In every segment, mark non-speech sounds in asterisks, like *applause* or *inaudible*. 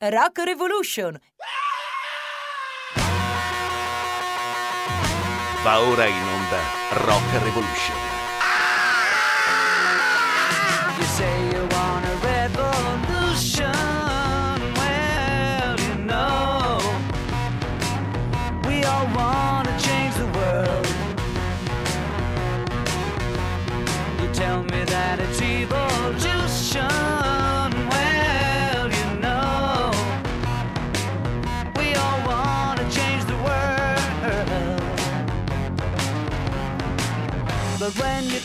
Rock Revolution. Va ora in onda Rock Revolution.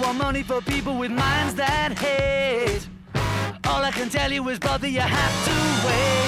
Want money for people with minds that hate, all I can tell you is, brother, you have to wait.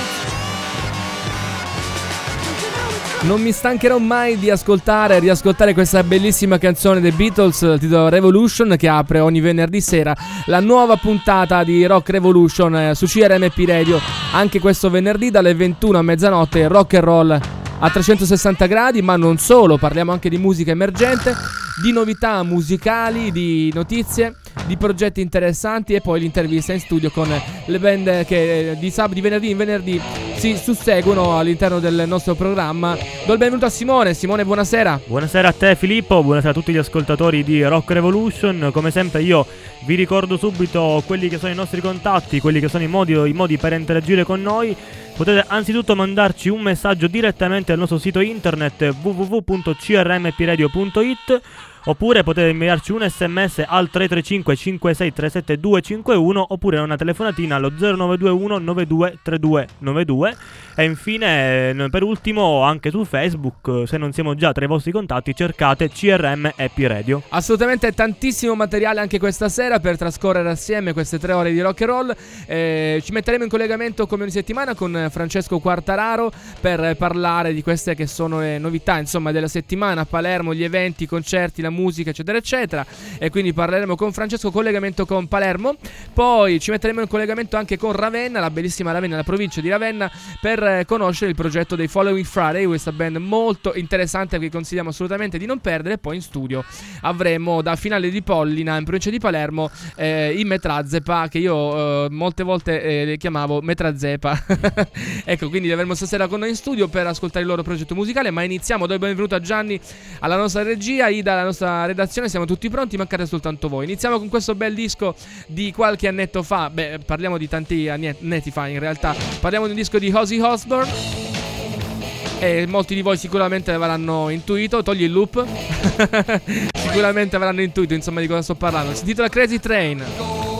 Non mi stancherò mai di ascoltare e riascoltare questa bellissima canzone dei Beatles, titolo Revolution, che apre ogni venerdì sera la nuova puntata di Rock Revolution eh, su CRMP Radio. Anche questo venerdì dalle 21 a mezzanotte rock and roll a 360 gradi, ma non solo, parliamo anche di musica emergente, di novità musicali, di notizie, di progetti interessanti e poi l'intervista in studio con le band che eh, di sabato, di venerdì in venerdì si susseguono all'interno del nostro programma. Do il benvenuto a Simone. Simone, buonasera. Buonasera a te Filippo, buonasera a tutti gli ascoltatori di Rock Revolution. Come sempre io vi ricordo subito quelli che sono i nostri contatti, quelli che sono i modi, i modi per interagire con noi. Potete anzitutto mandarci un messaggio direttamente al nostro sito internet www.crmpiradio.it oppure potete inviarci un sms al 335 5637 251 oppure una telefonatina allo 0921 92 3292 e infine eh, per ultimo anche su Facebook se non siamo già tra i vostri contatti cercate CRM Happy Radio Assolutamente tantissimo materiale anche questa sera per trascorrere assieme queste tre ore di rock and roll. Eh, ci metteremo in collegamento come ogni settimana con Francesco Quartararo per parlare di queste che sono le novità insomma della settimana Palermo, gli eventi, i concerti, la musica eccetera eccetera e quindi parleremo con Francesco collegamento con Palermo. Poi ci metteremo in collegamento anche con Ravenna, la bellissima Ravenna, la provincia di Ravenna per eh, conoscere il progetto dei Following Friday, questa band molto interessante che consigliamo assolutamente di non perdere. Poi in studio avremo da finale di Pollina in provincia di Palermo eh, i Metrazepa che io eh, molte volte eh, le chiamavo Metrazepa. *laughs* ecco, quindi li avremo stasera con noi in studio per ascoltare il loro progetto musicale. Ma iniziamo, do il benvenuto a Gianni, alla nostra regia, Ida, alla nostra redazione. Siamo tutti pronti, mancate soltanto voi. Iniziamo con questo bel disco di qualche annetto fa. Beh, parliamo di tanti annetti fa in realtà. Parliamo di un disco di Ozzy Osbourne. E molti di voi sicuramente avranno intuito, togli il loop. *laughs* sicuramente avranno intuito insomma di cosa sto parlando. Si intitola Crazy Train.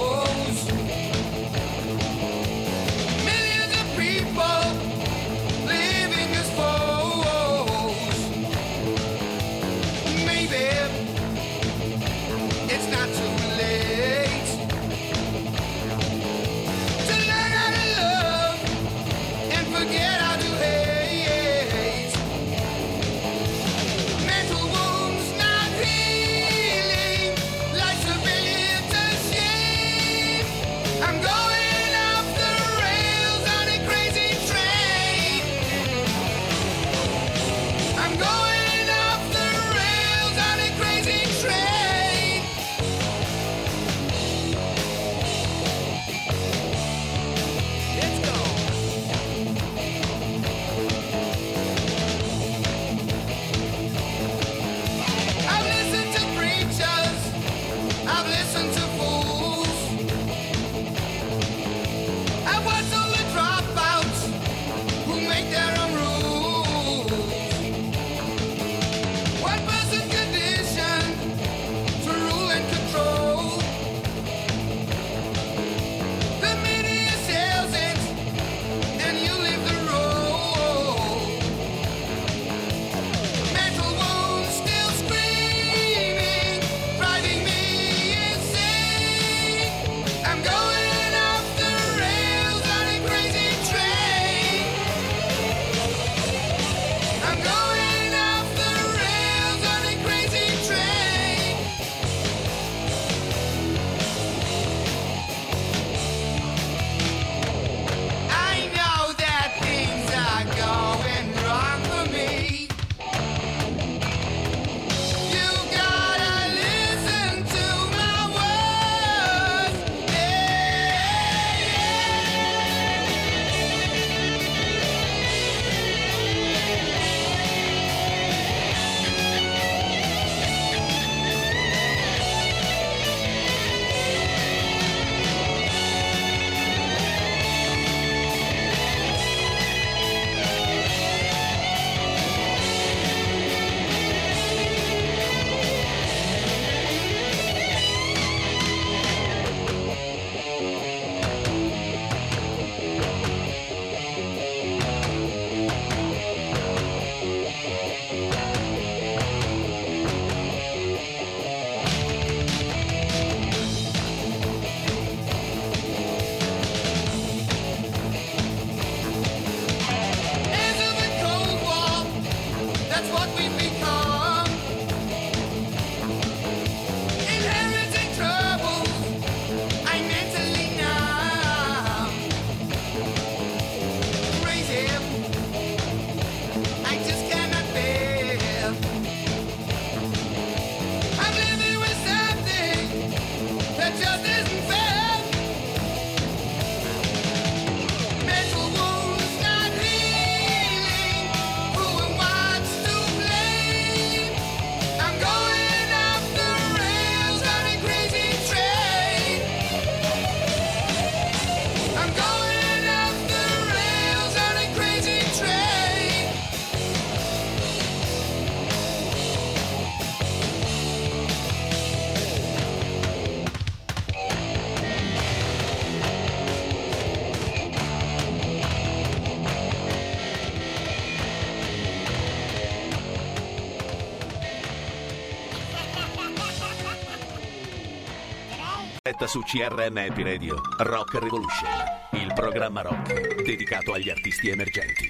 Diretta su CRM Happy Radio, Rock Revolution, il programma rock dedicato agli artisti emergenti.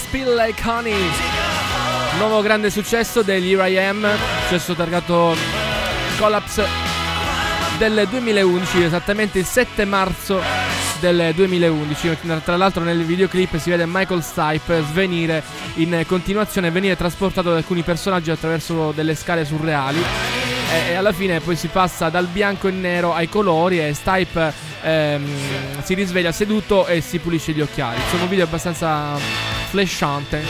Spill Like Honey. Nuovo grande successo degli Here I Am, successo targato Collapse del 2011, esattamente il 7 marzo del 2011. Tra l'altro nel videoclip si vede Michael Stipe svenire in continuazione venire trasportato da alcuni personaggi attraverso delle scale surreali. E, e alla fine poi si passa dal bianco e nero ai colori e Stipe ehm, si risveglia seduto e si pulisce gli occhiali. Insomma un video abbastanza flashante.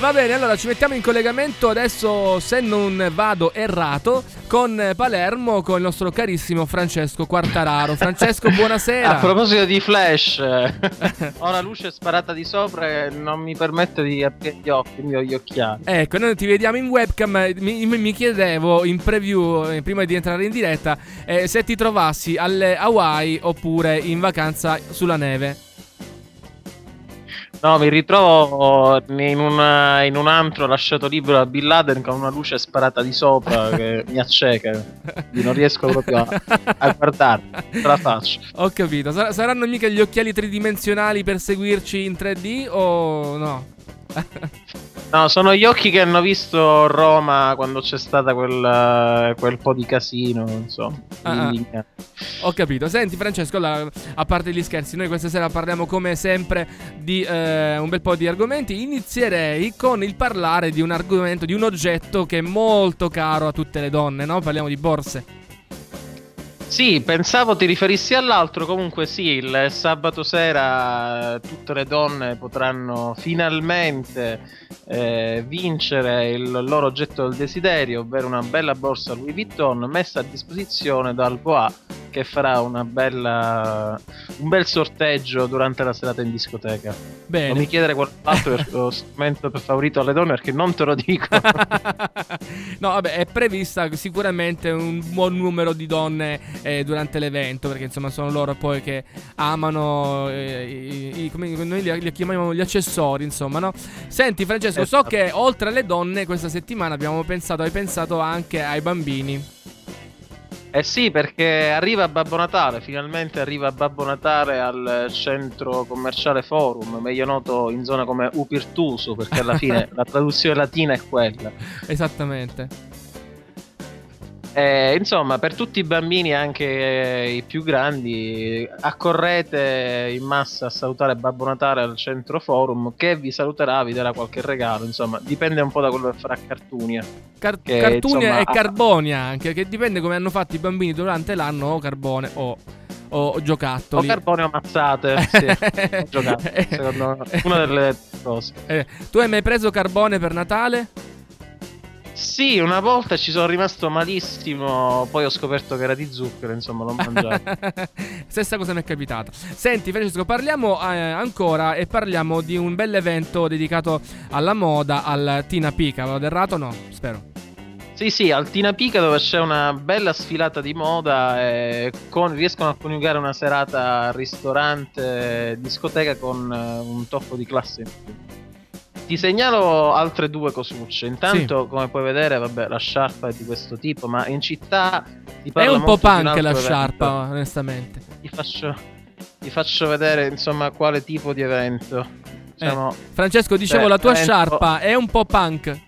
Va bene, allora ci mettiamo in collegamento adesso, se non vado errato, con Palermo, con il nostro carissimo Francesco Quartararo. Francesco, buonasera. *laughs* A proposito di flash, ho la luce sparata di sopra e non mi permette di aprire gli occhi, gli occhiali. Ecco, noi ti vediamo in webcam. Mi, mi- mi chiedevo in preview, eh, prima di entrare in diretta, eh, se ti trovassi alle Hawaii oppure in vacanza sulla neve. No, mi ritrovo in un, in un antro lasciato libero da Bin Laden con una luce sparata di sopra *laughs* che mi acceca. Non riesco proprio a, a guardare. Ce la faccio. Ho capito. Sar- saranno mica gli occhiali tridimensionali per seguirci in 3D o no? No, sono gli occhi che hanno visto Roma quando c'è stata quel, quel po' di casino, insomma. Ah, ah. Ho capito. Senti, Francesco, allora, a parte gli scherzi, noi questa sera parliamo come sempre di eh, un bel po' di argomenti. Inizierei con il parlare di un argomento, di un oggetto che è molto caro a tutte le donne, no? Parliamo di borse. Sì, pensavo ti riferissi all'altro, comunque sì, il sabato sera eh, tutte le donne potranno finalmente eh, vincere il loro oggetto del desiderio, ovvero una bella borsa Louis Vuitton messa a disposizione dal Bois che farà una bella, un bel sorteggio durante la serata in discoteca. Bene. Non mi chiedere qual è l'altro per- lo strumento favorito alle donne perché non te lo dico. *laughs* no, vabbè, è prevista sicuramente un buon numero di donne eh, durante l'evento, perché insomma sono loro poi che amano eh, i, i- come noi li, li chiamiamo gli accessori, insomma, no? Senti Francesco, so Esatto. che oltre alle donne questa settimana abbiamo pensato, hai pensato anche ai bambini. Eh sì, perché arriva Babbo Natale, finalmente arriva Babbo Natale al centro commerciale Forum, meglio noto in zona come Upirtuso, perché alla fine *laughs* la traduzione latina è quella. Esattamente. Eh, insomma, per tutti i bambini, anche eh, i più grandi, accorrete in massa a salutare Babbo Natale al centro Forum, che vi saluterà, vi darà qualche regalo, insomma, dipende un po' da quello che farà Cartunia. Car- Che, Cartunia insomma, e ha- Carbonia anche, che dipende come hanno fatto i bambini durante l'anno o carbone o, o O giocattoli. carbone o mazzate, sì, *laughs* ho giocato, secondo me, una delle cose. Eh, tu hai mai preso carbone per Natale? Sì, una volta ci sono rimasto malissimo, poi ho scoperto che era di zucchero, insomma, l'ho mangiato. *laughs* Stessa cosa mi è capitata. Senti, Francesco, parliamo eh, ancora e parliamo di un bel evento dedicato alla moda, al Tina Pica. Vado errato? No, spero. Sì, sì, al Tina Pica dove c'è una bella sfilata di moda e con- riescono a coniugare una serata al ristorante, discoteca con eh, un tocco di classe in più. Ti segnalo altre due cosucce. Intanto, come puoi vedere, vabbè, la sciarpa è di questo tipo, ma in città ti È parla un po' punk la sciarpa, evento. onestamente. Ti faccio, ti faccio vedere, insomma, quale tipo di evento. Diciamo, Francesco, dicevo, Beh, la tua evento- sciarpa è un po' punk.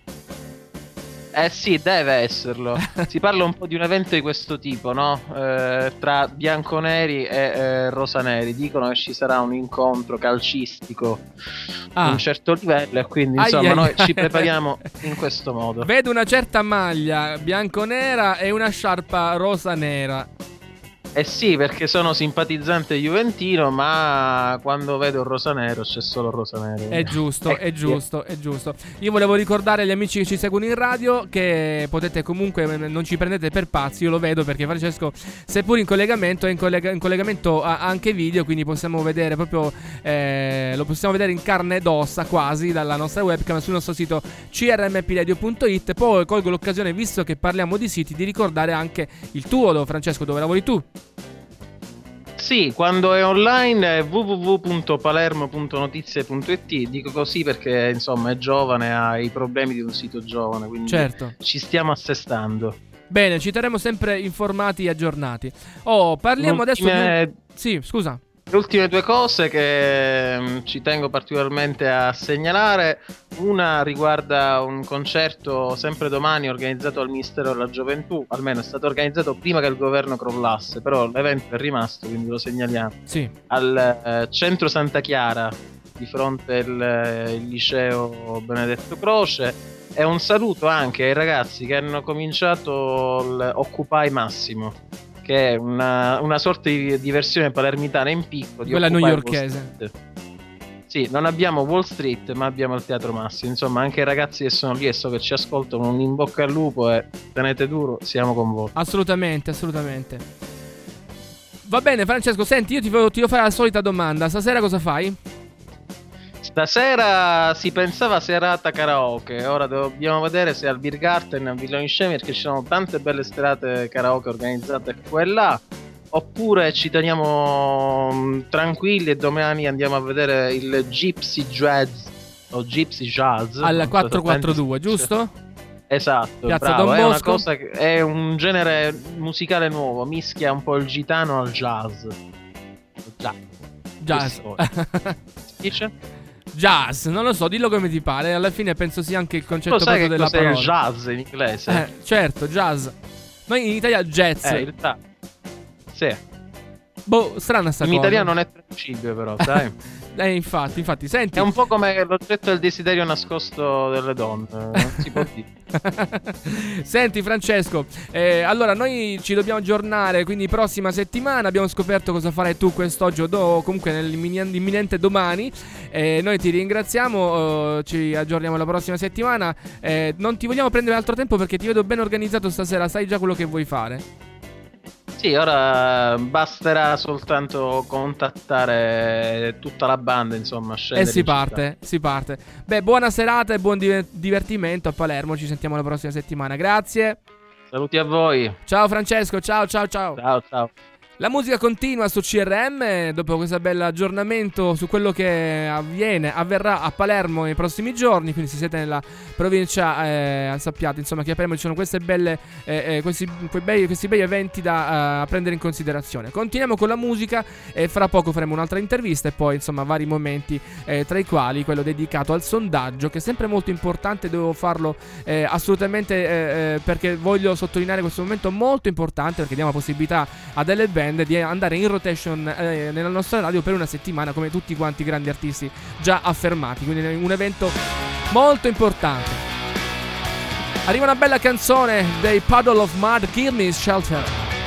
Eh sì, deve esserlo. *laughs* si parla un po' di un evento di questo tipo, no? Eh, tra bianconeri e eh, rosaneri. Dicono che ci sarà un incontro calcistico Ah. di un certo livello e quindi insomma ai, noi ai. ci prepariamo in questo modo. Vedo una certa maglia bianco-nera e una sciarpa rosa-nera. Eh sì, perché sono simpatizzante juventino, ma quando vedo il rosanero c'è solo il rosanero. È giusto, Eh, è giusto, è giusto. Io volevo ricordare agli amici che ci seguono in radio che potete comunque, eh, non ci prendete per pazzi, io lo vedo perché Francesco, seppur in collegamento, è in, collega- in collegamento anche video, quindi possiamo vedere proprio, eh, lo possiamo vedere in carne ed ossa quasi dalla nostra webcam sul nostro sito crmpradio.it. Poi colgo l'occasione, visto che parliamo di siti, di ricordare anche il tuo, Francesco, dove lavori tu. Sì, quando è online è www.palermo.notizie.it. Dico così perché insomma è giovane, ha i problemi di un sito giovane, quindi Certo. ci stiamo assestando. Bene, ci terremo sempre informati e aggiornati. Oh, parliamo adesso di... Sì, scusa. Le ultime due cose che mm, ci tengo particolarmente a segnalare, una riguarda un concerto sempre domani organizzato al Ministero della Gioventù, almeno è stato organizzato prima che il governo crollasse, però l'evento è rimasto, quindi lo segnaliamo, Sì. al eh, centro Santa Chiara, di fronte al il liceo Benedetto Croce, e un saluto anche ai ragazzi che hanno cominciato l'Occupy Massimo. Che è una, una sorta di, di versione palermitana in picco di Quella newyorkese. Sì, non abbiamo Wall Street, ma abbiamo il Teatro Massimo. Insomma, anche i ragazzi che sono lì e so che ci ascoltano, un in bocca al lupo e tenete duro, siamo con voi. Assolutamente, assolutamente. Va bene, Francesco, senti, io ti ti devo fare la solita domanda. Stasera cosa fai? Stasera si pensava serata karaoke, ora dobbiamo vedere se al Beer Garden a Villa Scemi perché ci sono tante belle serate karaoke organizzate qua e là. Oppure ci teniamo mm, tranquilli e domani andiamo a vedere il Gypsy Jazz o Gypsy Jazz. Al non so 442, esattamente- giusto? Esatto, Piazza bravo, Don è una cosa che è un genere musicale nuovo, mischia un po' il gitano al jazz. Jazz. Jazz. *laughs* Dice? Jazz, non lo so, dillo come ti pare. Alla fine penso sia anche il concetto Lo sai proprio della parola. jazz in inglese? Eh, certo, jazz. Noi in Italia jazz. Eh, il ta- Sì. Boh, strana sta In cosa. italiano non è traducibile però, *laughs* sai? Eh, infatti, infatti, senti. È un po' come l'oggetto del desiderio nascosto delle donne, non si può dire. *laughs* Senti Francesco, eh, allora noi ci dobbiamo aggiornare, quindi prossima settimana abbiamo scoperto cosa farai tu quest'oggi o comunque nell'imminente domani. Eh, noi ti ringraziamo, eh, ci aggiorniamo la prossima settimana. Eh, non ti vogliamo prendere altro tempo perché ti vedo ben organizzato stasera, sai già quello che vuoi fare. Sì, ora basterà soltanto contattare tutta la banda, insomma, E si in città. parte, si parte. Beh, buona serata e buon diver- divertimento a Palermo. Ci sentiamo la prossima settimana. Grazie. Saluti a voi. Ciao Francesco, ciao ciao ciao. Ciao, ciao. La musica continua su CRM dopo questo bel aggiornamento su quello che avviene, avverrà a Palermo nei prossimi giorni. Quindi, se siete nella provincia, eh, sappiate insomma che a Palermo ci sono belle, eh, eh, questi, bei, questi bei eventi da eh, prendere in considerazione. Continuiamo con la musica e fra poco faremo un'altra intervista e poi insomma vari momenti, eh, tra i quali quello dedicato al sondaggio, che è sempre molto importante. Devo farlo eh, assolutamente perché voglio sottolineare questo momento molto importante perché diamo la possibilità a delle band di andare in rotation eh, nella nostra radio per una settimana come tutti quanti i grandi artisti già affermati. Quindi un evento molto importante. Arriva una bella canzone dei Puddle of Mud Give Me Shelter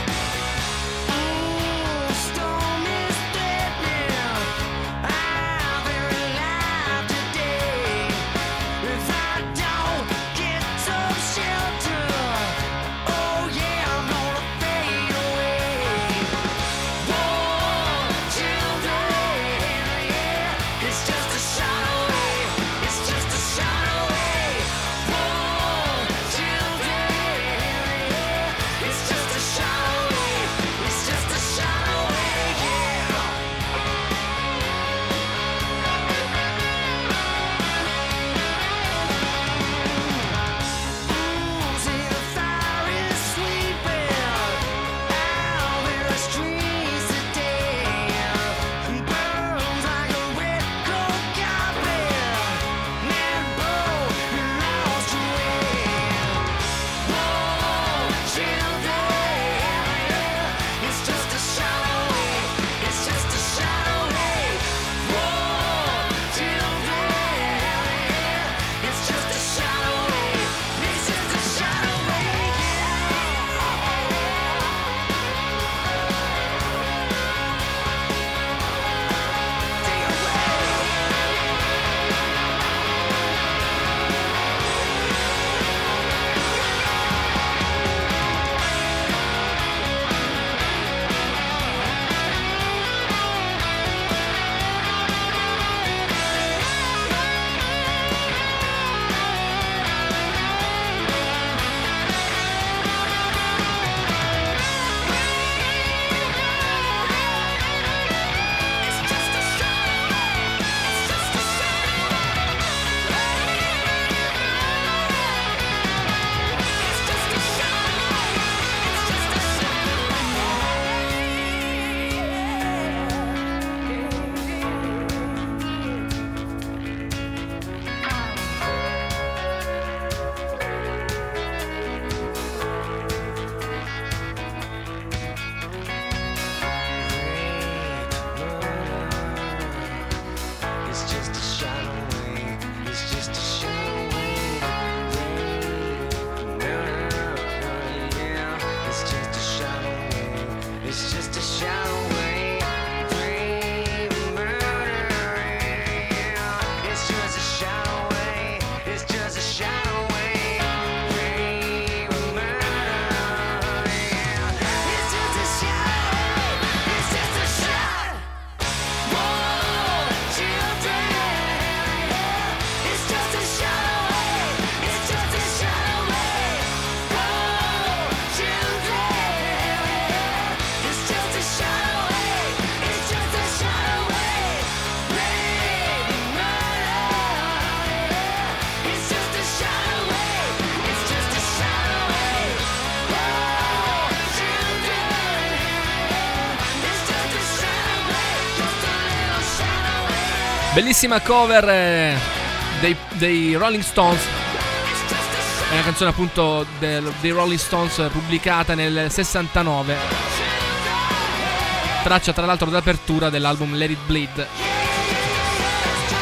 bellissima cover eh, dei, dei Rolling Stones. È una canzone appunto del- dei Rolling Stones pubblicata nel 69 traccia tra l'altro d'apertura dell'album Let It Bleed.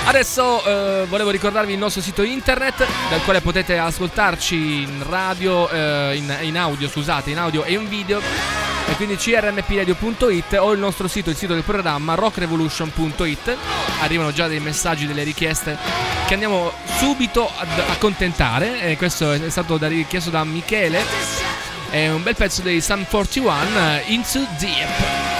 Adesso eh, volevo ricordarvi il nostro sito internet dal quale potete ascoltarci in radio, eh, in, in audio, scusate, in audio e in video e quindi crmpradio.it o il nostro sito, il sito del programma rockrevolution.it. Arrivano già dei messaggi, delle richieste che andiamo subito ad accontentare. E questo è stato da richiesto da Michele. È un bel pezzo dei Sun 41 Into Deep.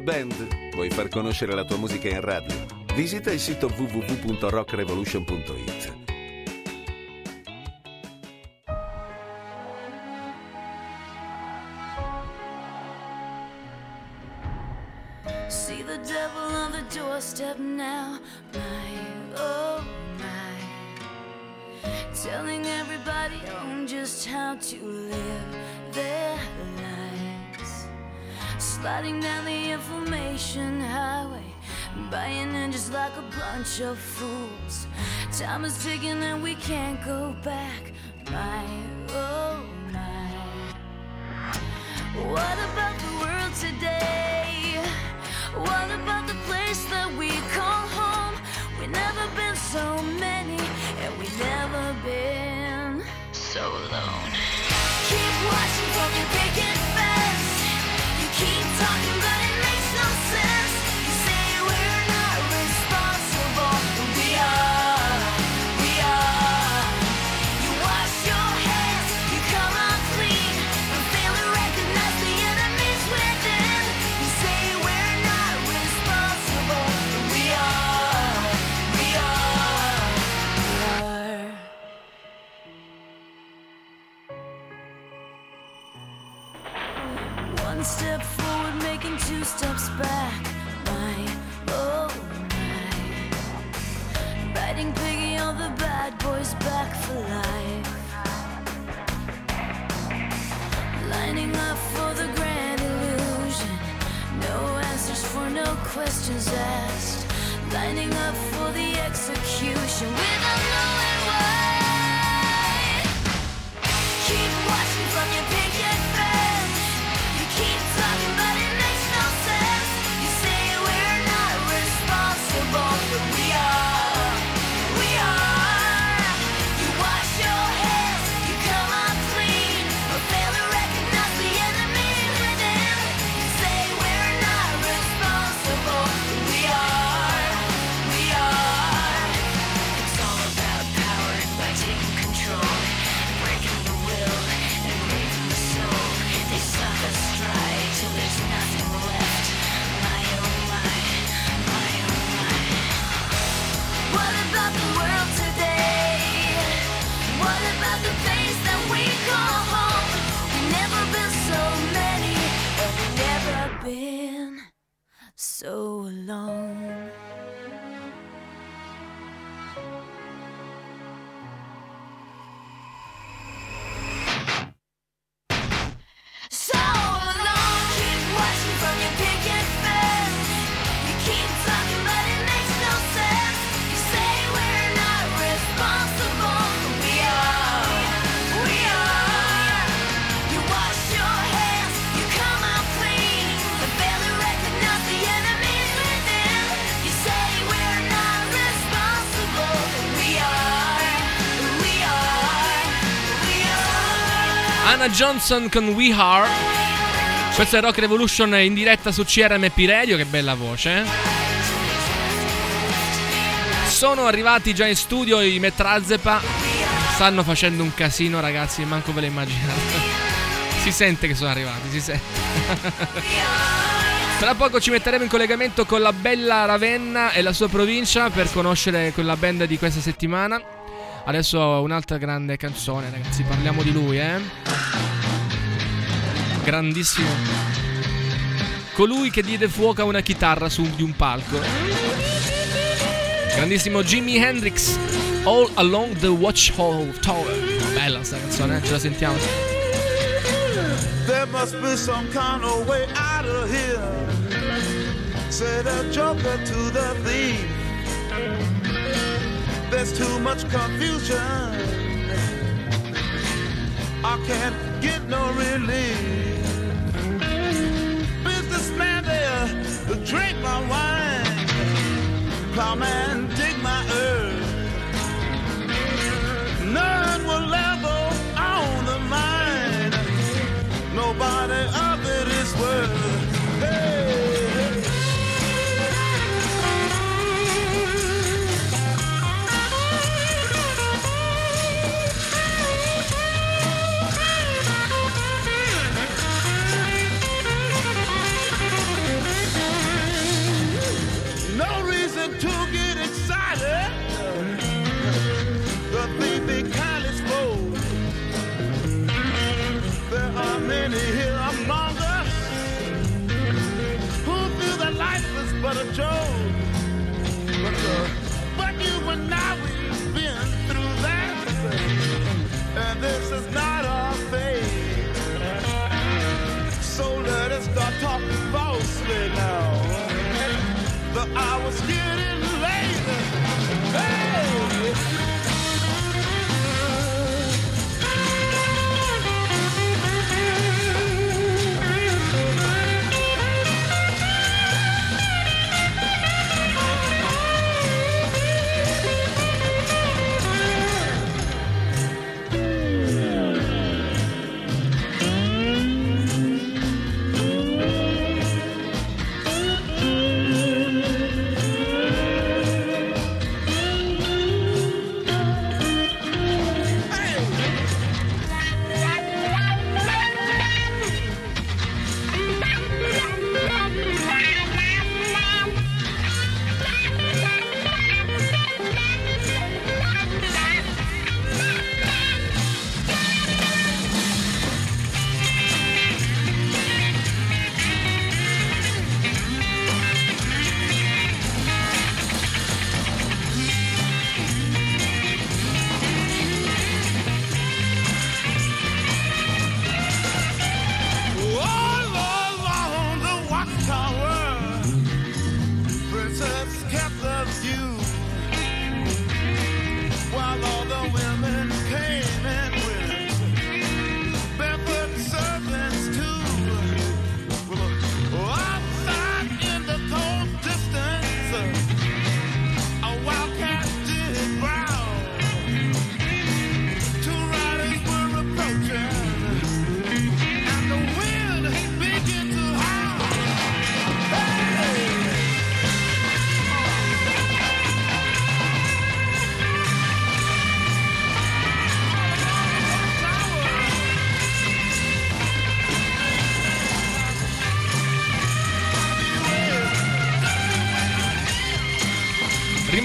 una band? Vuoi far conoscere la tua musica in radio? Visita il sito www.rockrevolution.it signing up for the grand illusion. No answers for no questions asked. Lining up for the execution without knowing why. Johnson con We Are. Questo è Rock Revolution in diretta su CRMP Radio, che bella voce. eh. Sono arrivati già in studio i Metrazepa. Stanno facendo un casino, ragazzi, manco ve lo immaginate. *laughs* Si sente che sono arrivati, si sente. *laughs* Tra poco ci metteremo in collegamento con la bella Ravenna e la sua provincia per conoscere quella band di questa settimana. Adesso un'altra grande canzone, ragazzi, parliamo di lui, eh. Grandissimo. Colui che diede fuoco a una chitarra su di un palco. Grandissimo Jimi Hendrix. All Along the Watch Tower. Bella sta canzone, eh? ce la sentiamo. There must be some kind of way out of here. Said a joker to the thief. There's too much confusion. I can't get no relief. Drink my wine. Plowman, dig my earth. None will ever this is not our fate. So let us start talking falsely now. The hour's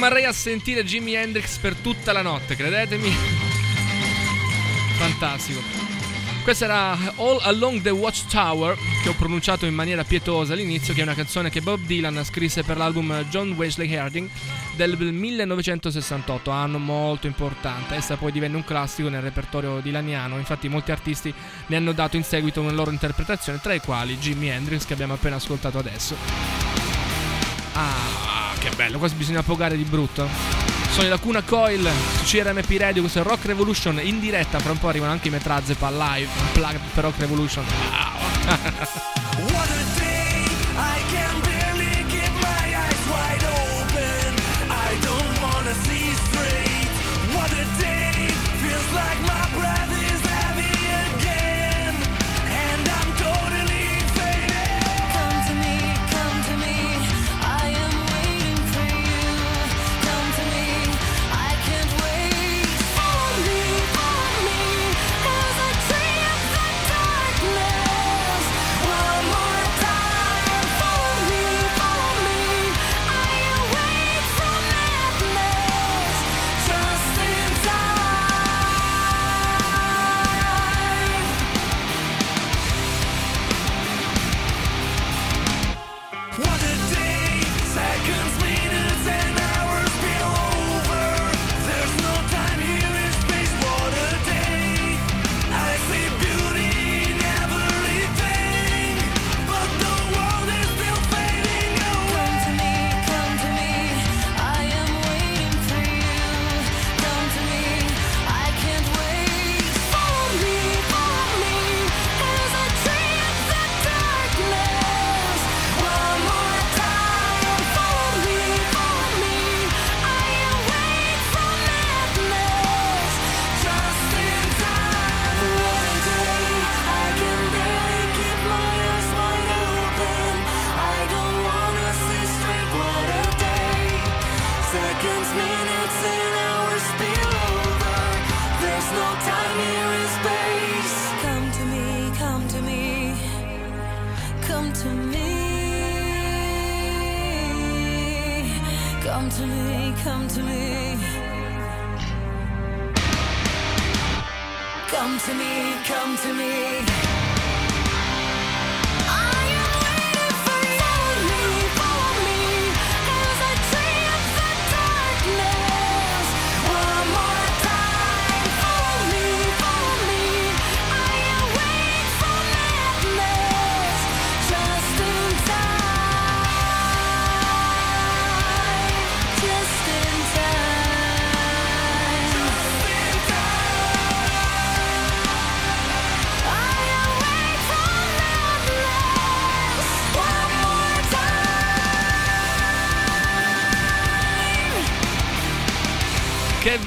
Rimarrei a sentire Jimi Hendrix per tutta la notte, credetemi. Fantastico. Questa era All Along the Watchtower, che ho pronunciato in maniera pietosa all'inizio, che è una canzone che Bob Dylan scrisse per l'album John Wesley Harding del 1968, anno molto importante. Essa poi divenne un classico nel repertorio dilaniano, infatti molti artisti ne hanno dato in seguito una loro interpretazione, tra i quali Jimi Hendrix che abbiamo appena ascoltato adesso. Ah, che bello, quasi bisogna pogare di brutto. Sono i Lacuna Coil su CRMP Radio, questo è Rock Revolution in diretta, fra un po' arrivano anche i Metrazepa live, unplugged per Rock Revolution. Wow. *laughs*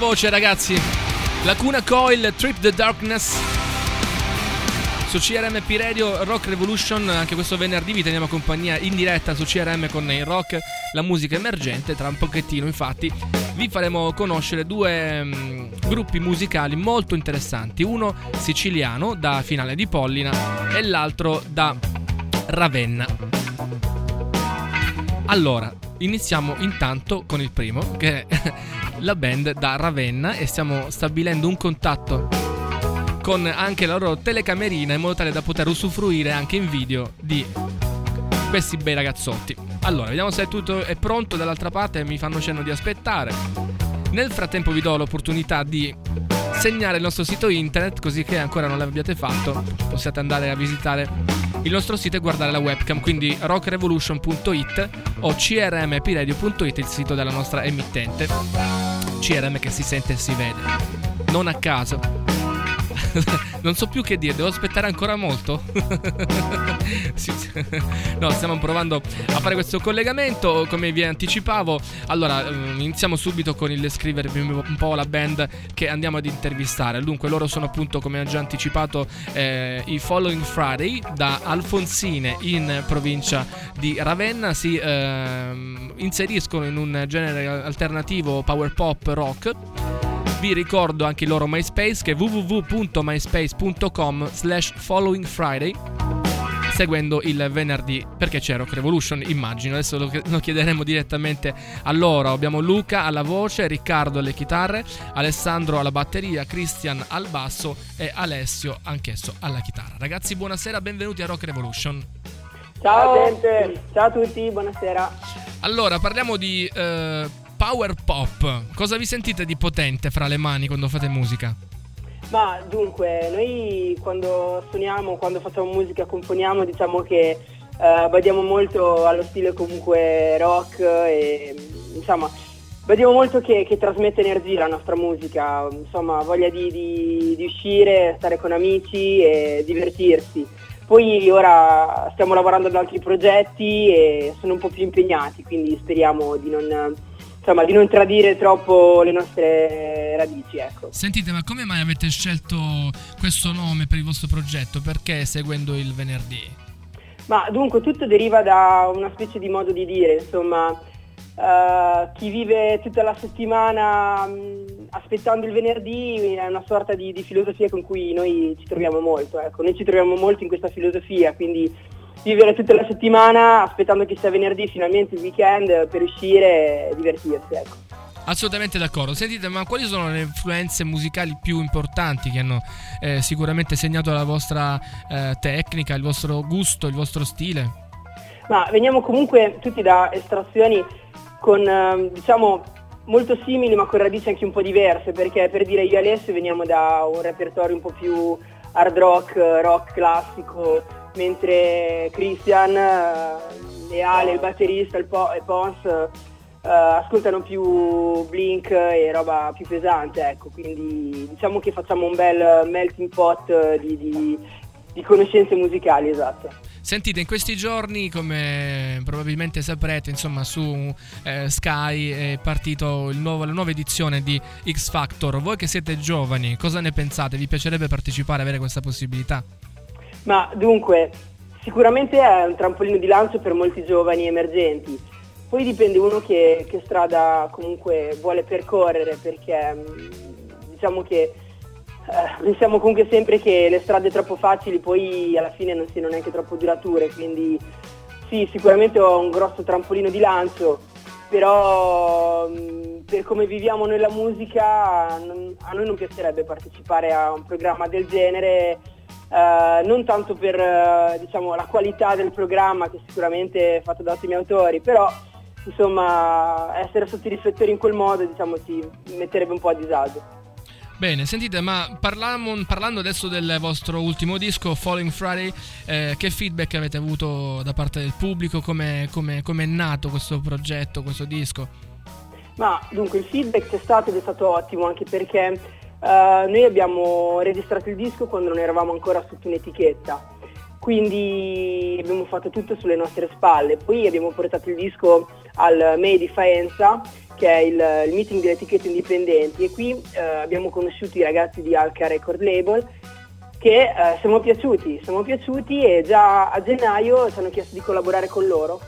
voce, ragazzi! Lacuna Coil, Trip the Darkness. Su CRMP Radio Rock Revolution, anche questo venerdì vi teniamo compagnia in diretta su CRM con il rock, la musica emergente. Tra un pochettino, infatti, vi faremo conoscere due mm, gruppi musicali molto interessanti. Uno siciliano da Finale di Pollina e l'altro da Ravenna. Allora, iniziamo intanto con il primo, che *laughs* la band da Ravenna e stiamo stabilendo un contatto con anche la loro telecamerina in modo tale da poter usufruire anche in video di questi bei ragazzotti. Allora, vediamo se tutto è pronto dall'altra parte, mi fanno cenno di aspettare. Nel frattempo vi do l'opportunità di segnare il nostro sito internet, così che ancora non l'abbiate fatto, possiate andare a visitare il nostro sito e guardare la webcam, quindi rockrevolution.it o crmpiradio.it, il sito della nostra emittente. CRM che si sente e si vede. Non a caso. *laughs* non so più che dire, devo aspettare ancora molto. *laughs* No, stiamo provando a fare questo collegamento, come vi anticipavo. Allora, ehm, iniziamo subito con il descrivervi un po' la band che andiamo ad intervistare. Dunque, loro sono appunto, come ho già anticipato, eh, i Following Friday da Alfonsine in provincia di Ravenna. Si ehm, inseriscono in un genere alternativo power pop rock. Vi ricordo anche il loro MySpace che è www.myspace.com slash following Friday seguendo il venerdì perché c'è Rock Revolution immagino. Adesso lo, lo chiederemo direttamente a loro. Abbiamo Luca alla voce Riccardo alle chitarre Alessandro alla batteria Christian al basso e Alessio anch'esso alla chitarra. Ragazzi buonasera benvenuti a Rock Revolution. Ciao. gente, ciao a tutti, buonasera. allora parliamo di eh, power pop cosa vi sentite di potente fra le mani quando fate musica? Ma dunque, noi quando suoniamo, quando facciamo musica, componiamo, diciamo che eh, badiamo molto allo stile comunque rock e insomma badiamo molto che, che trasmette energia la nostra musica, insomma voglia di, di- di uscire, stare con amici e divertirsi. Poi ora stiamo lavorando ad altri progetti e sono un po' più impegnati, quindi speriamo di non, insomma, di non tradire troppo le nostre radici. Ecco. Sentite, ma come mai avete scelto questo nome per il vostro progetto? Perché seguendo il venerdì? Ma dunque tutto deriva da una specie di modo di dire, insomma, eh, chi vive tutta la settimana mh, aspettando il venerdì è una sorta di, di filosofia con cui noi ci troviamo molto, ecco, noi ci troviamo molto in questa filosofia, quindi vivere tutta la settimana aspettando che sia venerdì finalmente il weekend per uscire e divertirsi, ecco. Assolutamente d'accordo. Sentite, ma quali sono le influenze musicali più importanti che hanno eh, sicuramente segnato la vostra eh, tecnica, il vostro gusto, il vostro stile? Ma veniamo comunque tutti da estrazioni con, ehm, diciamo, molto simili ma con radici anche un po' diverse, perché per dire io e Alessio veniamo da un repertorio un po' più hard rock, eh, rock classico, mentre Christian eh, e Ale, il batterista, il po- e Pons, eh, ascoltano più Blink e roba più pesante, ecco, quindi diciamo che facciamo un bel melting pot di, di- di conoscenze musicali, esatto. Sentite, in questi giorni, come probabilmente saprete, insomma, su eh, Sky è nuovo- la nuova edizione di X Factor. Voi che siete giovani, cosa ne pensate? Vi piacerebbe partecipare, avere questa possibilità? Ma dunque, sicuramente è un trampolino di lancio per molti giovani emergenti, Poi dipende uno che, che strada comunque vuole percorrere perché mh, diciamo che eh, pensiamo comunque sempre che le strade troppo facili poi alla fine non siano neanche troppo durature, quindi sì, sicuramente ho un grosso trampolino di lancio, però mh, per come viviamo noi la musica a noi non piacerebbe partecipare a un programma del genere, eh, non tanto per eh, diciamo, la qualità del programma che sicuramente è fatto da ottimi autori, però insomma essere sotto i riflettori in quel modo diciamo ci metterebbe un po' a disagio. Bene, sentite, ma parliamo- parlando adesso del vostro ultimo disco, Falling Friday, eh, che feedback avete avuto da parte del pubblico? Come è nato questo progetto, questo disco? Ma dunque il feedback c'è stato ed è stato ottimo anche perché eh, noi abbiamo registrato il disco quando non eravamo ancora sotto un'etichetta, quindi abbiamo fatto tutto sulle nostre spalle. Poi abbiamo portato il disco al May di Faenza, che è il, il meeting delle etichette indipendenti e qui eh, abbiamo conosciuto i ragazzi di Alca Record Label che eh, siamo piaciuti, siamo piaciuti e già a gennaio ci hanno chiesto di collaborare con loro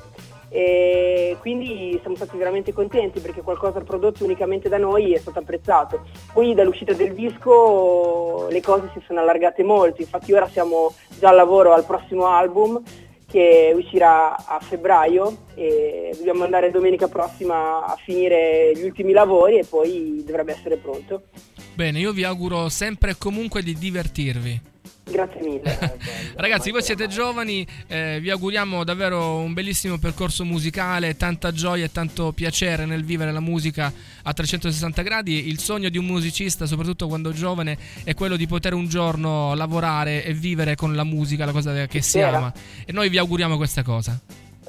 e quindi siamo stati veramente contenti perché qualcosa prodotto unicamente da noi è stato apprezzato. Poi dall'uscita del disco le cose si sono allargate molto, infatti ora siamo già al lavoro al prossimo album che uscirà a febbraio e dobbiamo andare domenica prossima a finire gli ultimi lavori e poi dovrebbe essere pronto. Bene, io vi auguro sempre e comunque di divertirvi. Grazie mille. *laughs* Ragazzi, voi siete giovani, eh, vi auguriamo davvero un bellissimo percorso musicale, tanta gioia e tanto piacere nel vivere la musica a 360 gradi. Il sogno di un musicista, soprattutto quando giovane, è quello di poter un giorno lavorare e vivere con la musica, la cosa che si ama. E noi vi auguriamo questa cosa.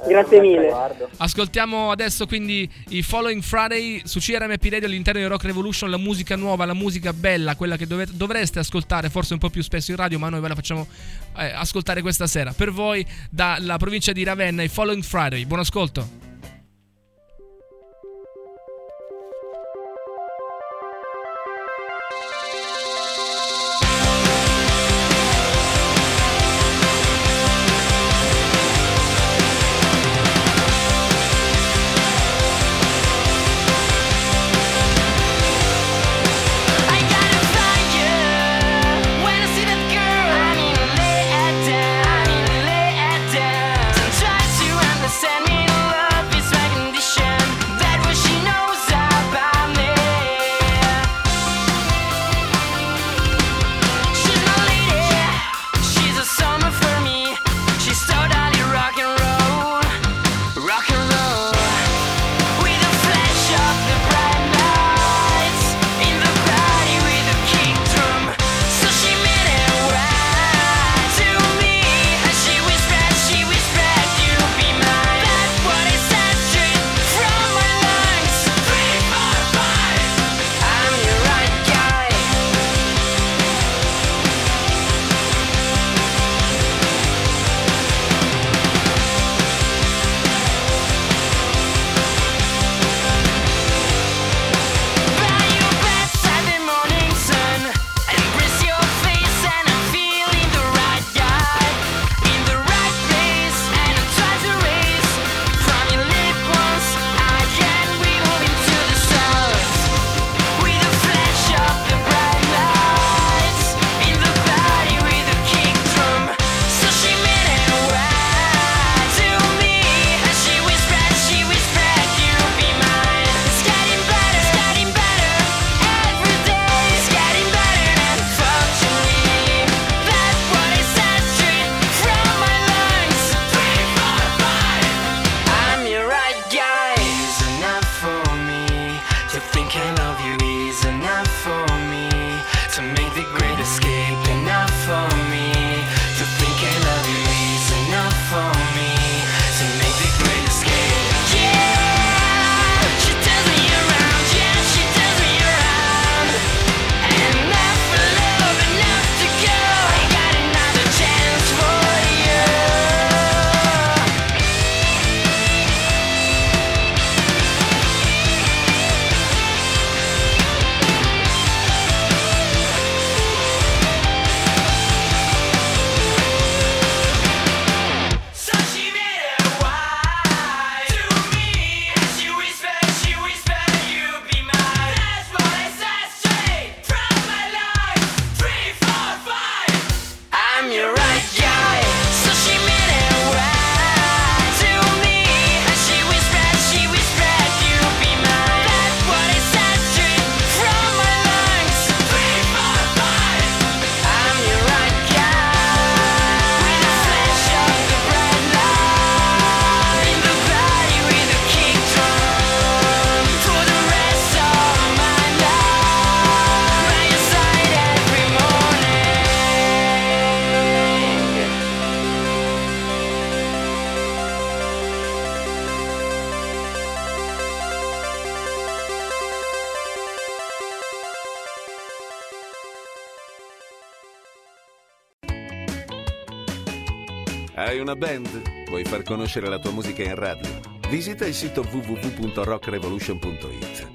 Grazie mille. Ascoltiamo adesso quindi i Following Friday su CRMP Radio all'interno di Rock Revolution, la musica nuova, la musica bella, quella che dove- dovreste ascoltare forse un po' più spesso in radio, ma noi ve la facciamo eh, ascoltare questa sera. Per voi dalla provincia di Ravenna, i Following Friday. Buon ascolto. Conoscere la tua musica in radio? Visita il sito www.rockrevolution.it.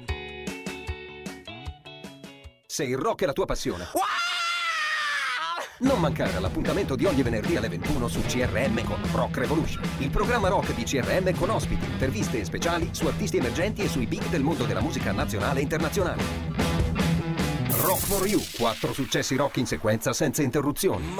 Se il rock è la tua passione. Non mancare all'appuntamento di ogni venerdì alle 21 su CRM con Rock Revolution, il programma rock di CRM con ospiti, interviste e speciali su artisti emergenti e sui big del mondo della musica nazionale e internazionale. Rock for You, quattro successi rock in sequenza senza interruzioni.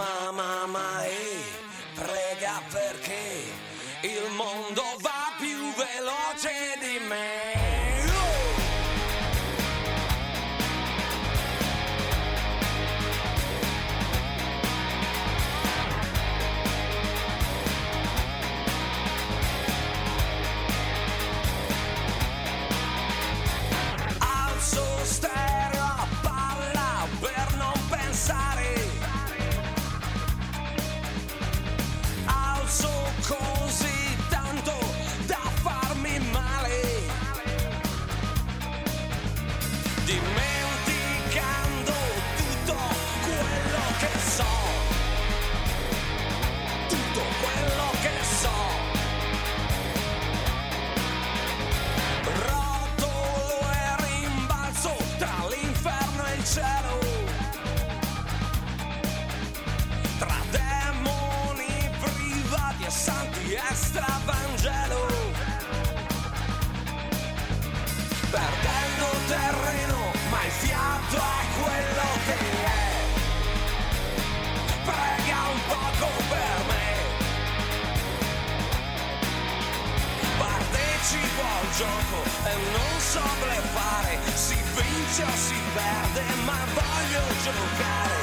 Voglio giocare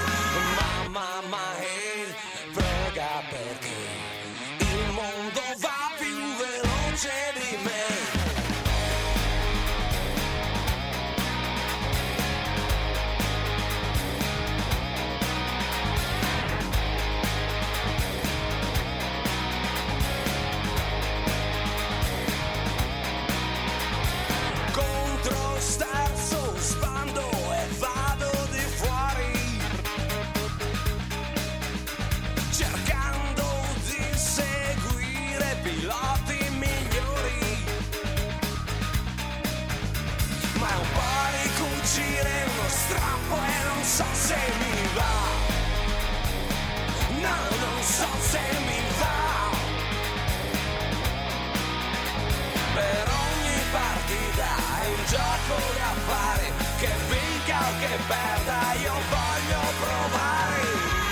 Mamma mai so se mi va. No non so se mi va. Per ogni partita è un gioco da fare. Che vinca o che perda io voglio provare.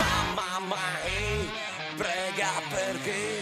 Mamma mai prega perché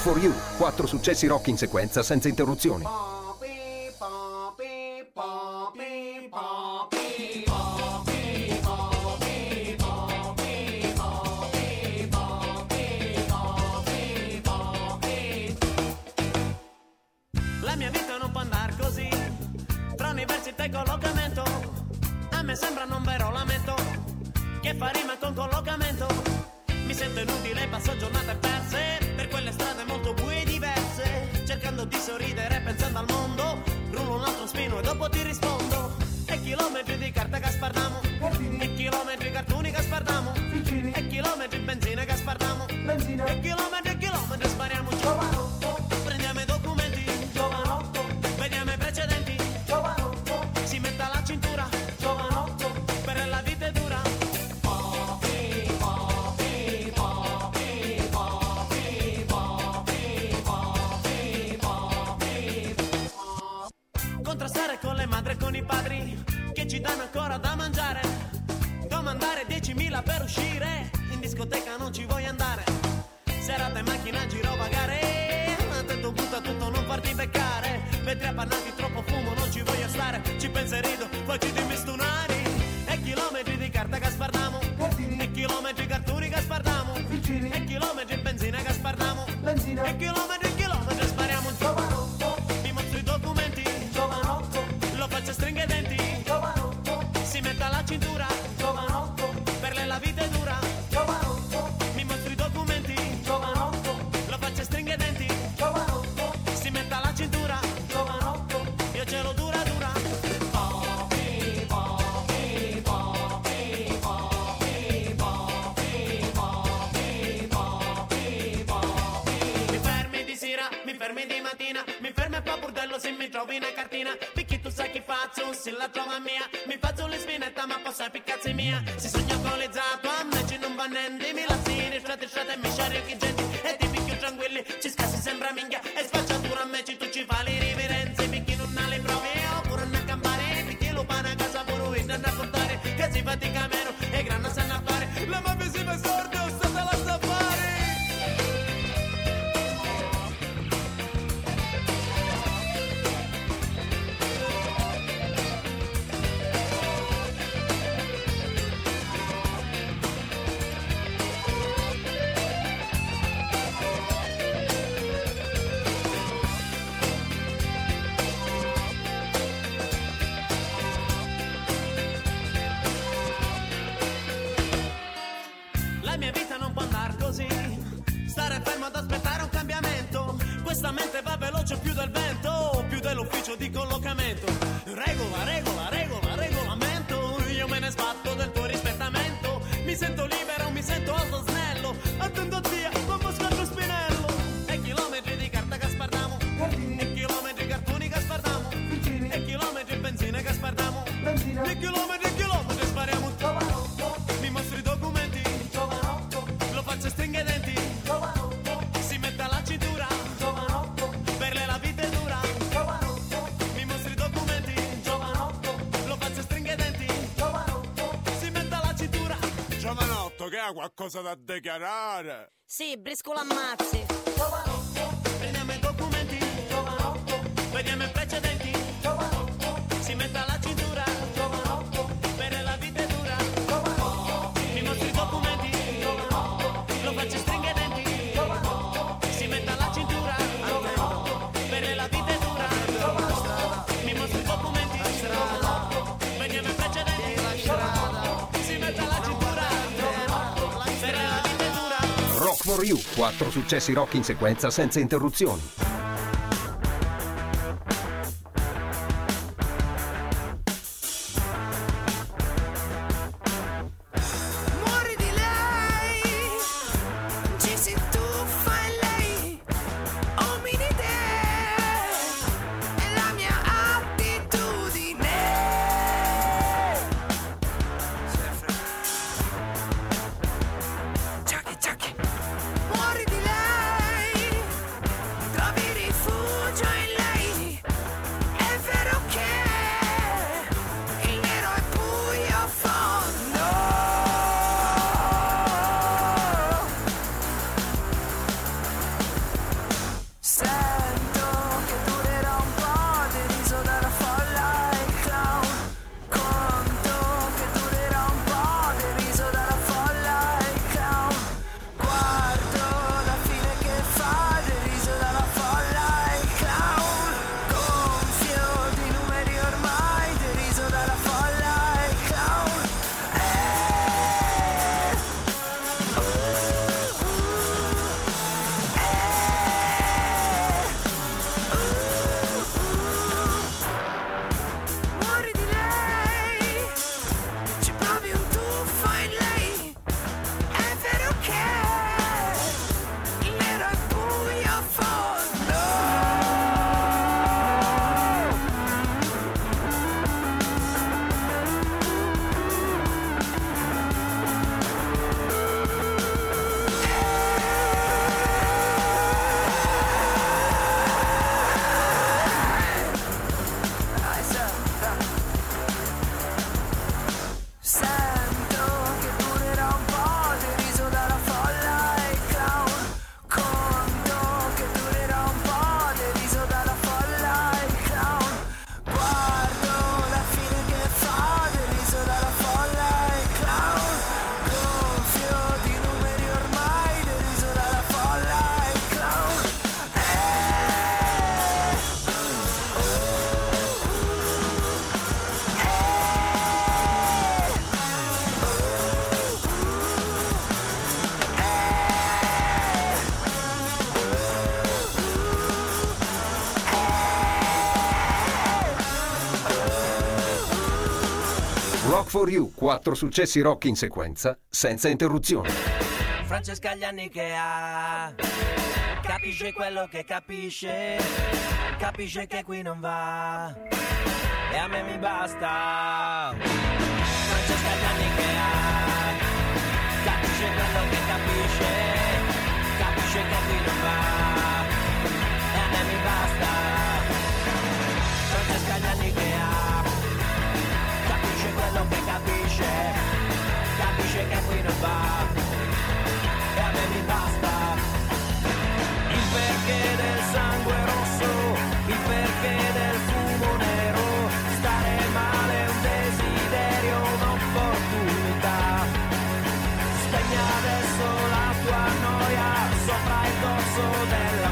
for You, quattro successi rock in sequenza senza interruzioni. gonna do 10.000 per uscire, in discoteca non ci voglio andare. Serata in macchina girare. qualcosa da dichiarare. Sì, brisco l'ammazzi. 4 successi rock in sequenza senza interruzioni. Quattro successi rock in sequenza, senza interruzioni. Francesca gli anni che ha Capisce quello che capisce Capisce che qui non va. E a me mi basta. Francesca gli anni che ha Capisce quello che Capisce capisce Capisce che qui non va e a me mi basta il perché del sangue rosso, il perché del fumo nero, stare male è un desiderio, un'opportunità. Spegni adesso la tua noia sopra il dorso della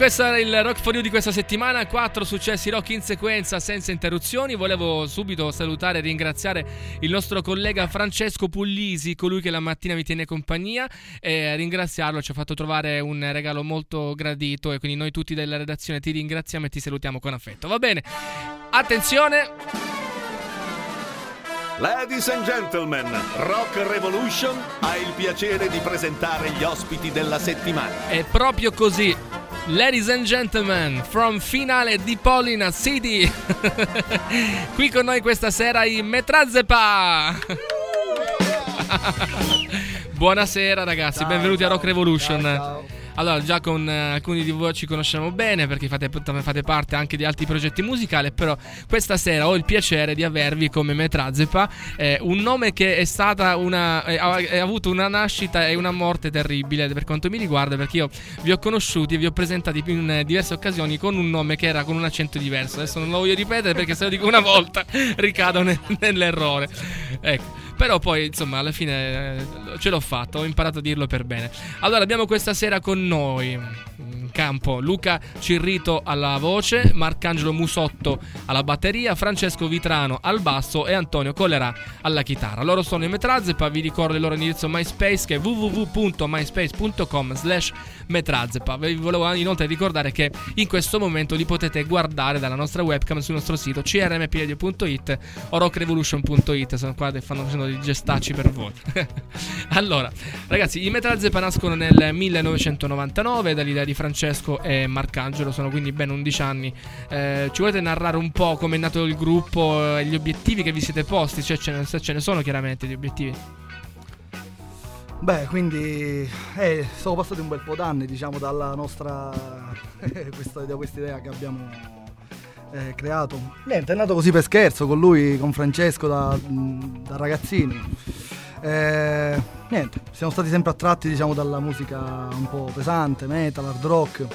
questo era il Rock for You di questa settimana, quattro successi rock in sequenza senza interruzioni. Volevo subito salutare e ringraziare il nostro collega Francesco Puglisi, colui che la mattina mi tiene compagnia e ringraziarlo ci ha fatto trovare un regalo molto gradito e quindi noi tutti della redazione ti ringraziamo e ti salutiamo con affetto. Va bene? Attenzione! Ladies and gentlemen, Rock Revolution ha il piacere di presentare gli ospiti della settimana. È proprio così. Ladies and gentlemen, from finale di Polina City. *laughs* Qui con noi questa sera i Metrazepa. *laughs* Buonasera ragazzi, benvenuti a Rock Revolution. Allora, già con eh, alcuni di voi ci conosciamo bene perché fate, fate parte anche di altri progetti musicali, però questa sera ho il piacere di avervi come Metrazepa, eh, un nome che è stata una eh, ha, ha avuto una nascita e una morte terribile per quanto mi riguarda, perché io vi ho conosciuti e vi ho presentati in eh, diverse occasioni con un nome che era con un accento diverso. Adesso non lo voglio ripetere perché se lo dico una volta *laughs* ricado ne- nell'errore. Ecco. Però poi, insomma, alla fine eh, ce l'ho fatto, ho imparato a dirlo per bene. Allora, abbiamo questa sera con noi in campo Luca Cirrito alla voce, Marcangelo Musotto alla batteria, Francesco Vitrano al basso e Antonio Collera alla chitarra. Loro sono i Metrazepa, vi ricordo il loro indirizzo MySpace che è www.myspace.com slash Metrazepa. Vi volevo inoltre ricordare che in questo momento li potete guardare dalla nostra webcam sul nostro sito crmpradio.it o rockrevolution.it. Sono qua che fanno facendo dei gestacci per voi. *laughs* allora, ragazzi, i Metrazepa nascono nel 1999 dall'idea di Francesco e Marcangelo, sono quindi ben 11 anni. Eh, ci volete narrare un po' come è nato il gruppo e gli obiettivi che vi siete posti? Cioè, ce ne, se ce ne sono chiaramente di obiettivi. Beh, quindi eh, sono passati un bel po' d'anni, diciamo, dalla nostra *laughs* questa, da questa idea che abbiamo eh, creato. Niente, è nato così per scherzo con lui, con Francesco da, da ragazzini. Eh, niente, siamo stati sempre attratti diciamo dalla musica un po' pesante, metal, hard rock.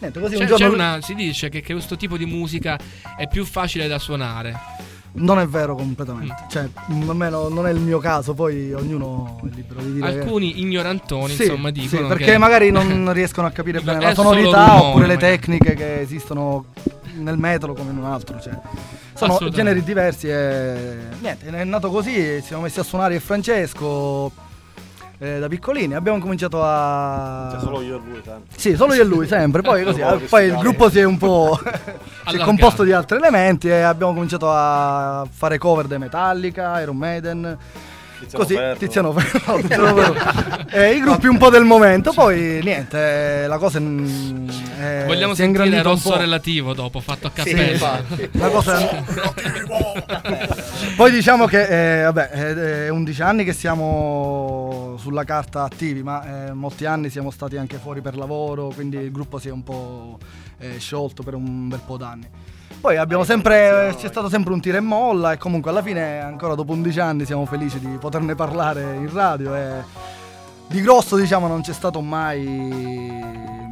Niente, così C'è, un giorno una, si dice che, che questo tipo di musica è più facile da suonare. non è vero completamente. Mm. Cioè, mm, almeno non è il mio caso, poi ognuno è libero di dire che- Alcuni ignorantoni, Sì, insomma, sì, dicono perché che magari non *laughs* riescono a capire bene la sonorità rumore, oppure le magari. tecniche che esistono nel metal come in un altro. Cioè. Sono generi diversi e niente, è nato così, ci siamo messi a suonare io e Francesco eh, da piccolini, abbiamo cominciato a... Cioè, solo io e lui, sempre. Sì, solo io e lui sempre, poi *laughs* così, poi il gruppo si è un po'... *laughs* si è composto di altri elementi e abbiamo cominciato a fare cover dei Metallica, Iron Maiden... Tiziano Così, Ferro. Tiziano Ferro, *laughs* Tiziano Ferro. Eh, i gruppi un po' del momento, poi niente, eh, la cosa mm, eh, Vogliamo si è sentire rosso relativo dopo, fatto a Sì, cappella. infatti. *laughs* La cosa- Poi diciamo che eh, vabbè, è, è 11 anni che siamo sulla carta attivi, ma eh, molti anni siamo stati anche fuori per lavoro, quindi il gruppo si è un po' eh, sciolto per un bel po' d'anni. Poi abbiamo sempre, c'è stato sempre un tiro e molla e comunque alla fine, ancora dopo 11 anni, siamo felici di poterne parlare in radio e di grosso diciamo non c'è stato mai...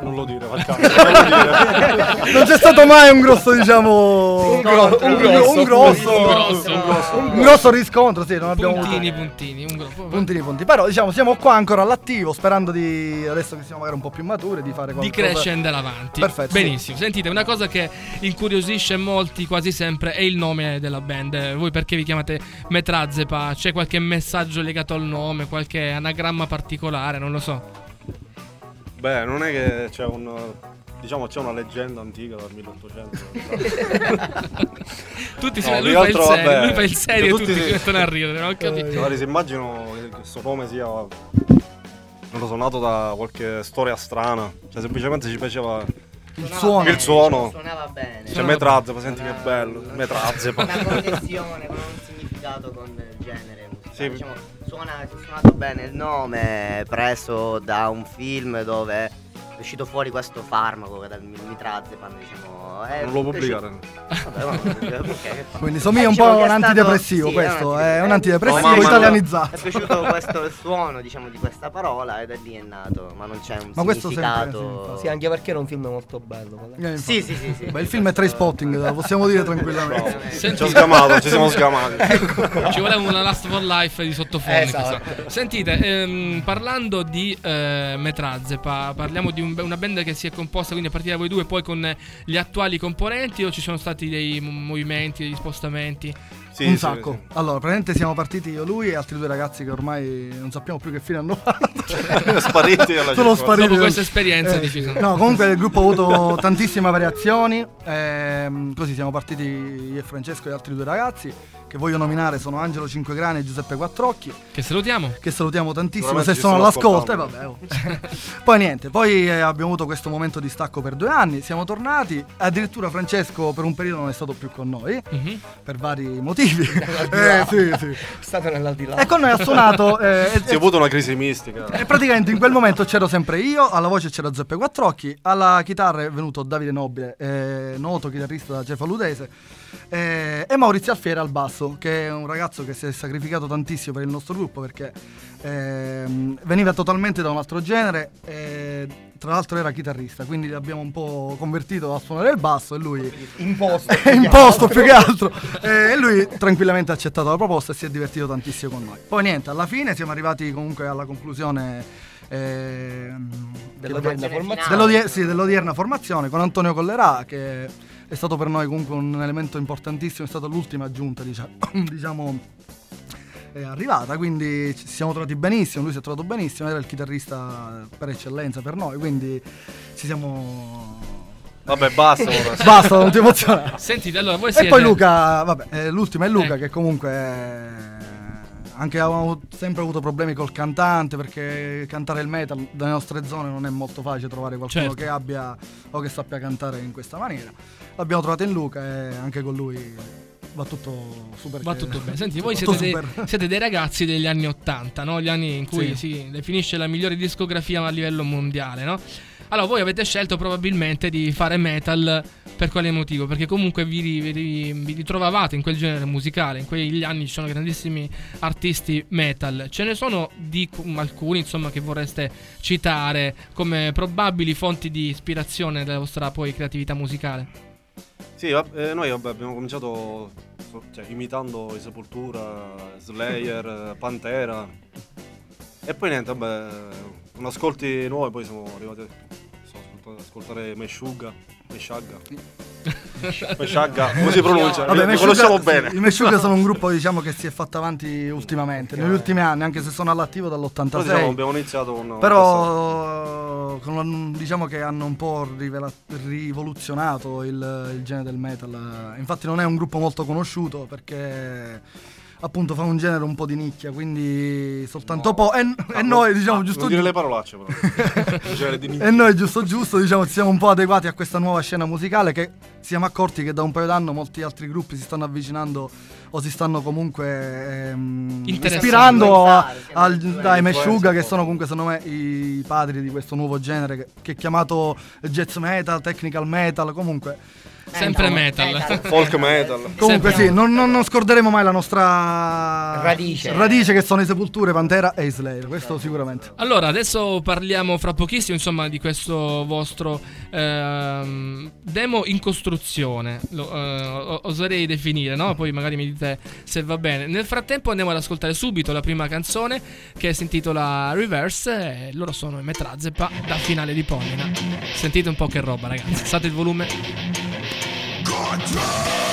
Non lo dire, facciamo. *laughs* non lo dire. non c'è stato mai un grosso, diciamo. Un grosso, un, grosso, un grosso, un grosso, un grosso. un grosso riscontro. Sì, non abbiamo Puntini, avuto puntini, un gro- puntini, punti. Però, diciamo, siamo qua ancora all'attivo, sperando di adesso che siamo magari un po' più maturi, di fare di qualcosa. crescere e andare avanti. Perfetto. sì. Benissimo. Sentite, una cosa che incuriosisce molti quasi sempre è il nome della band. Voi perché vi chiamate Metrazzepa? C'è qualche messaggio legato al nome, qualche anagramma particolare? Non lo so. Beh, non è che c'è un. Diciamo c'è una leggenda antica dal 1800. *laughs* Tutti si No, lui, fa altro, serio, vabbè, lui fa il serio e tutti tutti si- mettono a ridere. Non ho capito. Magari si immaginano che questo nome sia. Non lo so, nato da qualche storia strana. Cioè, semplicemente ci piaceva. Il suono. Il suono. Suonava bene. Cioè, Metrazzepa, senti che bello. Metrazzepa. Una connessione con un significato con il genere. Sì. Diciamo, suona, suonato bene il nome, preso da un film dove è uscito fuori questo farmaco che dal mitrazepam, diciamo. è Non lo pubblicare. Vabbè, *laughs* Quindi somiglia un Diciamo po' che un è stato- antidepressivo sì, questo, un è un antidepressivo italianizzato. È piaciuto questo il suono, diciamo, di questa parola e da lì è nato, ma non c'è un Ma questo sempre, significato. Sì, anche perché era un film molto bello. Eh. Sì, sì, sì, sì. Beh, il film è Trainspotting, lo possiamo dire tranquillamente. Senti- Ci ho sgamato, ci siamo sgamati. *laughs* Ci voleva una Last for Life di sottofondo. Esatto. Sentite, ehm, parlando di eh, Metrazzepa, parliamo di un- una band che si è composta quindi a partire da voi due, poi con gli attuali componenti o ci sono stati dei mo- movimenti, degli spostamenti? Sì, un sì, sacco. Allora, praticamente siamo partiti io, lui e altri due ragazzi che ormai non sappiamo più che fine hanno fatto. sì. *laughs* Spariti alla Sono spariti. Dopo questa esperienza Eh, difficile. No, comunque il gruppo ha avuto tantissime variazioni. ehm, così siamo partiti io e Francesco e altri due ragazzi. Che voglio nominare sono Angelo Cinquegrani e Giuseppe Quattrocchi. Che salutiamo. Che salutiamo tantissimo se sono all'ascolto. E vabbè, oh. *laughs* poi niente, poi eh, abbiamo avuto questo momento di stacco per due anni. Siamo tornati. Addirittura Francesco per un periodo non è stato più con noi. Mhm. Per vari motivi. *laughs* *laughs* eh, sì, sì. È stato nell'aldilà. E con noi ha suonato. eh, Si è avuto una crisi mistica. e praticamente in quel momento c'ero sempre io, alla voce c'era Giuseppe Quattrocchi, alla chitarra è venuto Davide Nobile, eh, noto chitarrista cefaludese, eh, e Maurizio Alfiere al basso, che è un ragazzo che si è sacrificato tantissimo per il nostro gruppo perché ehm, veniva totalmente da un altro genere e tra l'altro era chitarrista, quindi l'abbiamo un po' convertito a suonare il basso e lui Imposto. *laughs* imposto più che altro Eh, e lui tranquillamente ha accettato la proposta e si è divertito tantissimo con noi poi niente alla fine siamo arrivati comunque alla conclusione ehm, Dell'odierna Formazione formazione. finale. dell'odie- sì, dell'odierna formazione con Antonio Collerà che è stato per noi comunque un elemento importantissimo è stata l'ultima aggiunta diciamo, *coughs* diciamo è arrivata quindi ci siamo trovati benissimo lui si è trovato benissimo era il chitarrista per eccellenza per noi quindi ci siamo Vabbè, basta. *laughs* basta non ti emozionare Sentite, allora voi e siete poi Luca, vabbè, eh, l'ultima è Luca Eh. che comunque eh, anche avevamo sempre avuto problemi col cantante perché cantare il metal dalle nostre zone non è molto facile trovare qualcuno Certo. che abbia o che sappia cantare in questa maniera. L'abbiamo trovato in Luca e anche con lui va tutto super Va tutto bene. Senti, *laughs* voi siete dei, *laughs* siete dei ragazzi degli anni 80, no? Gli anni in cui Sì. si definisce la migliore discografia a livello mondiale, no? Allora, voi avete scelto probabilmente di fare metal Per quale motivo? Perché comunque vi, vi vi ritrovavate in quel genere musicale, in quegli anni ci sono grandissimi artisti metal. Ce ne sono di cu- alcuni, insomma, che vorreste citare come probabili fonti di ispirazione della vostra poi creatività musicale? Sì, eh, noi vabbè, abbiamo cominciato cioè, imitando i Sepoltura, Slayer, Pantera. E poi niente, vabbè, con ascolti nuovi poi siamo arrivati so, ascolta- ascoltare Meshuggah, Meshuggah. *laughs* Meshuggah, come si pronuncia? Vabbè, Meshuggah- conosciamo bene. I Meshuggah sono un gruppo *laughs* diciamo, che si è fatto avanti ultimamente, negli ultimi anni, anche se sono all'attivo Però dall'86. diciamo, abbiamo iniziato con... Però con un- diciamo che hanno un po' rivela- rivoluzionato il, il genere del metal. Infatti non è un gruppo molto conosciuto perché appunto fa un genere un po' di nicchia, quindi soltanto po'. E, e noi diciamo giusto Non dire le parolacce però. *laughs* E noi giusto giusto diciamo ci siamo un po' adeguati a questa nuova scena musicale che ci siamo accorti che da un paio d'anni molti altri gruppi si stanno avvicinando o si stanno comunque ehm, ispirando a- al- Meshuggah un che sono comunque secondo me i padri di questo nuovo genere che, che è chiamato jazz metal, technical metal, comunque Sempre no, metal. *laughs* Folk metal. Comunque Sempre- sì, non, non- non scorderemo mai la nostra Radice. radice che sono i Sepulture, Pantera e i Slayer, questo sicuramente. Allora, adesso parliamo fra pochissimo, insomma, di questo vostro ehm, demo in costruzione. Lo, eh, oserei definire, no? Poi magari mi dite se va bene. Nel frattempo andiamo ad ascoltare subito la prima canzone che si intitola Reverse. E loro sono i Metrazzepa da finale di Polina. Sentite un po' che roba, ragazzi. Alzate il volume. God damn!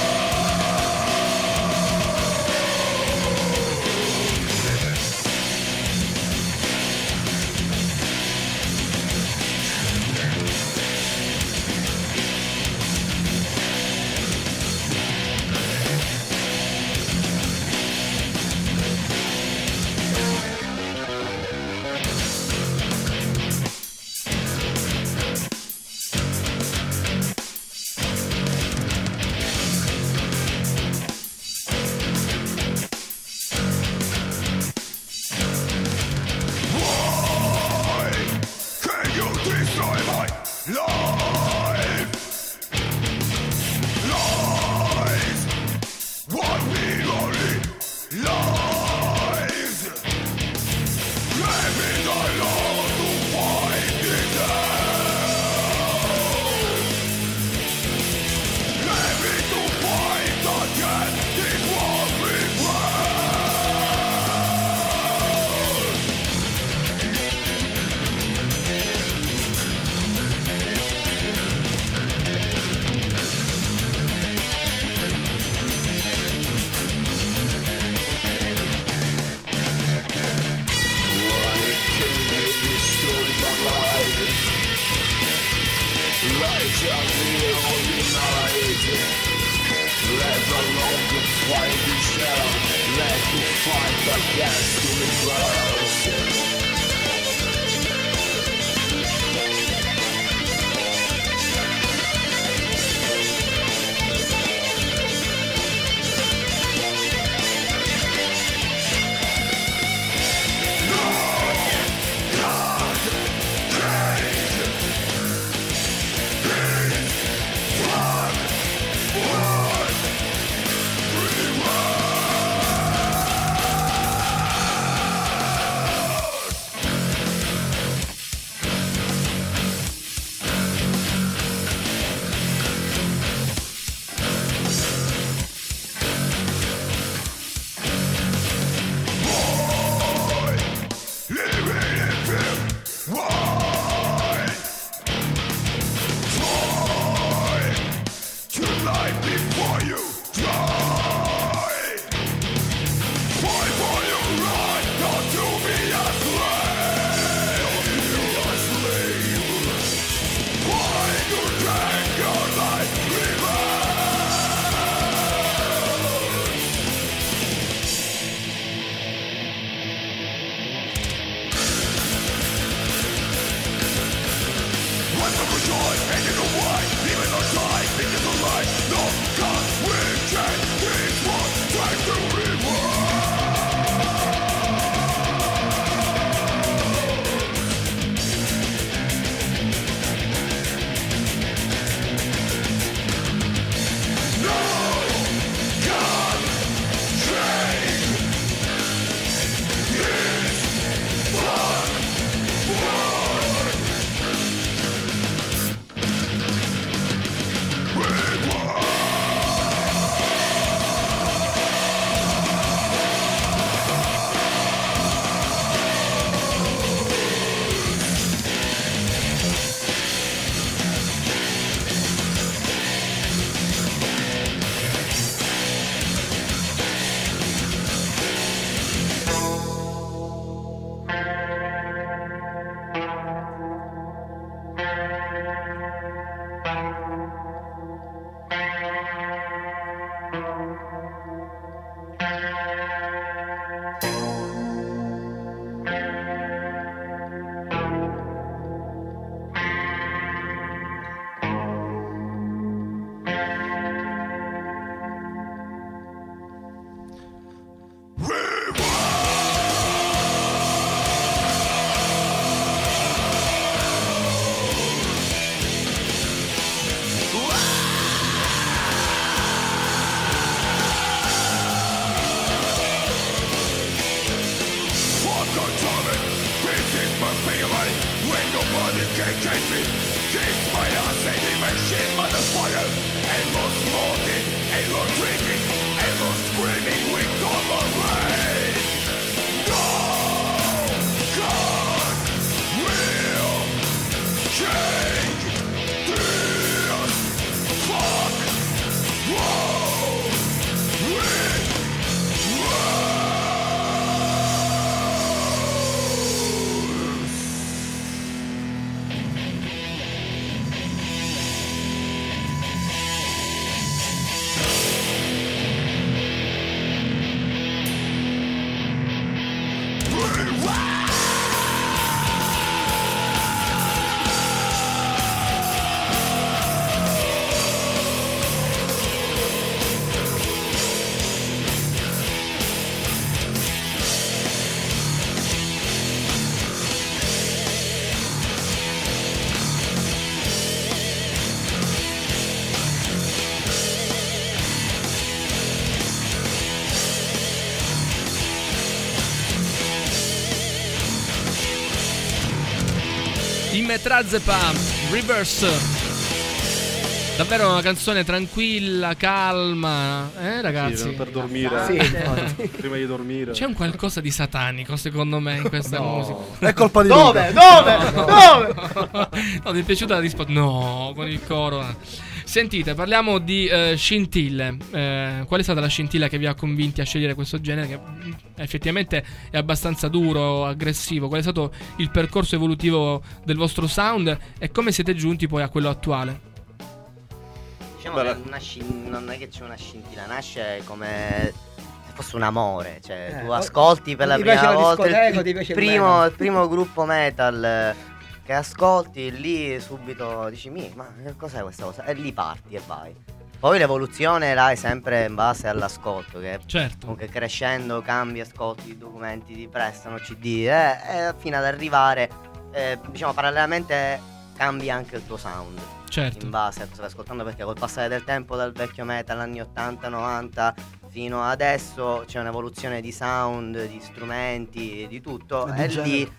In Metrazepa Reverse. Davvero una canzone tranquilla, calma, eh ragazzi? Sì, per dormire. Sì. *laughs* Prima di dormire. C'è un qualcosa di satanico secondo me in questa No. musica. È colpa di Dove? Luca. Dove? Dove? *laughs* no, mi è piaciuta la risposta. No, con il coro. Sentite, parliamo di eh, scintille. Eh, qual è stata la scintilla che vi ha convinti a scegliere questo genere? Che mm, effettivamente è abbastanza duro, aggressivo. Qual è stato il percorso evolutivo del vostro sound e come siete giunti poi a quello attuale? Diciamo che scin- non è che c'è una scintilla, nasce come se fosse un amore. Cioè, Eh, tu ascolti per la prima volta il, il primo, il primo gruppo metal che ascolti, lì subito dici, mi, ma che cos'è questa cosa? E lì parti e vai. Poi l'evoluzione l'hai sempre in base all'ascolto, che Certo. comunque crescendo cambi, ascolti, i documenti ti prestano, CD, eh, fino ad arrivare, eh, diciamo, parallelamente cambi anche il tuo sound. Certo. In base a cosa stai ascoltando, perché col passare del tempo dal vecchio metal anni 80, 90 fino adesso c'è un'evoluzione di sound, di strumenti, di tutto. E di lì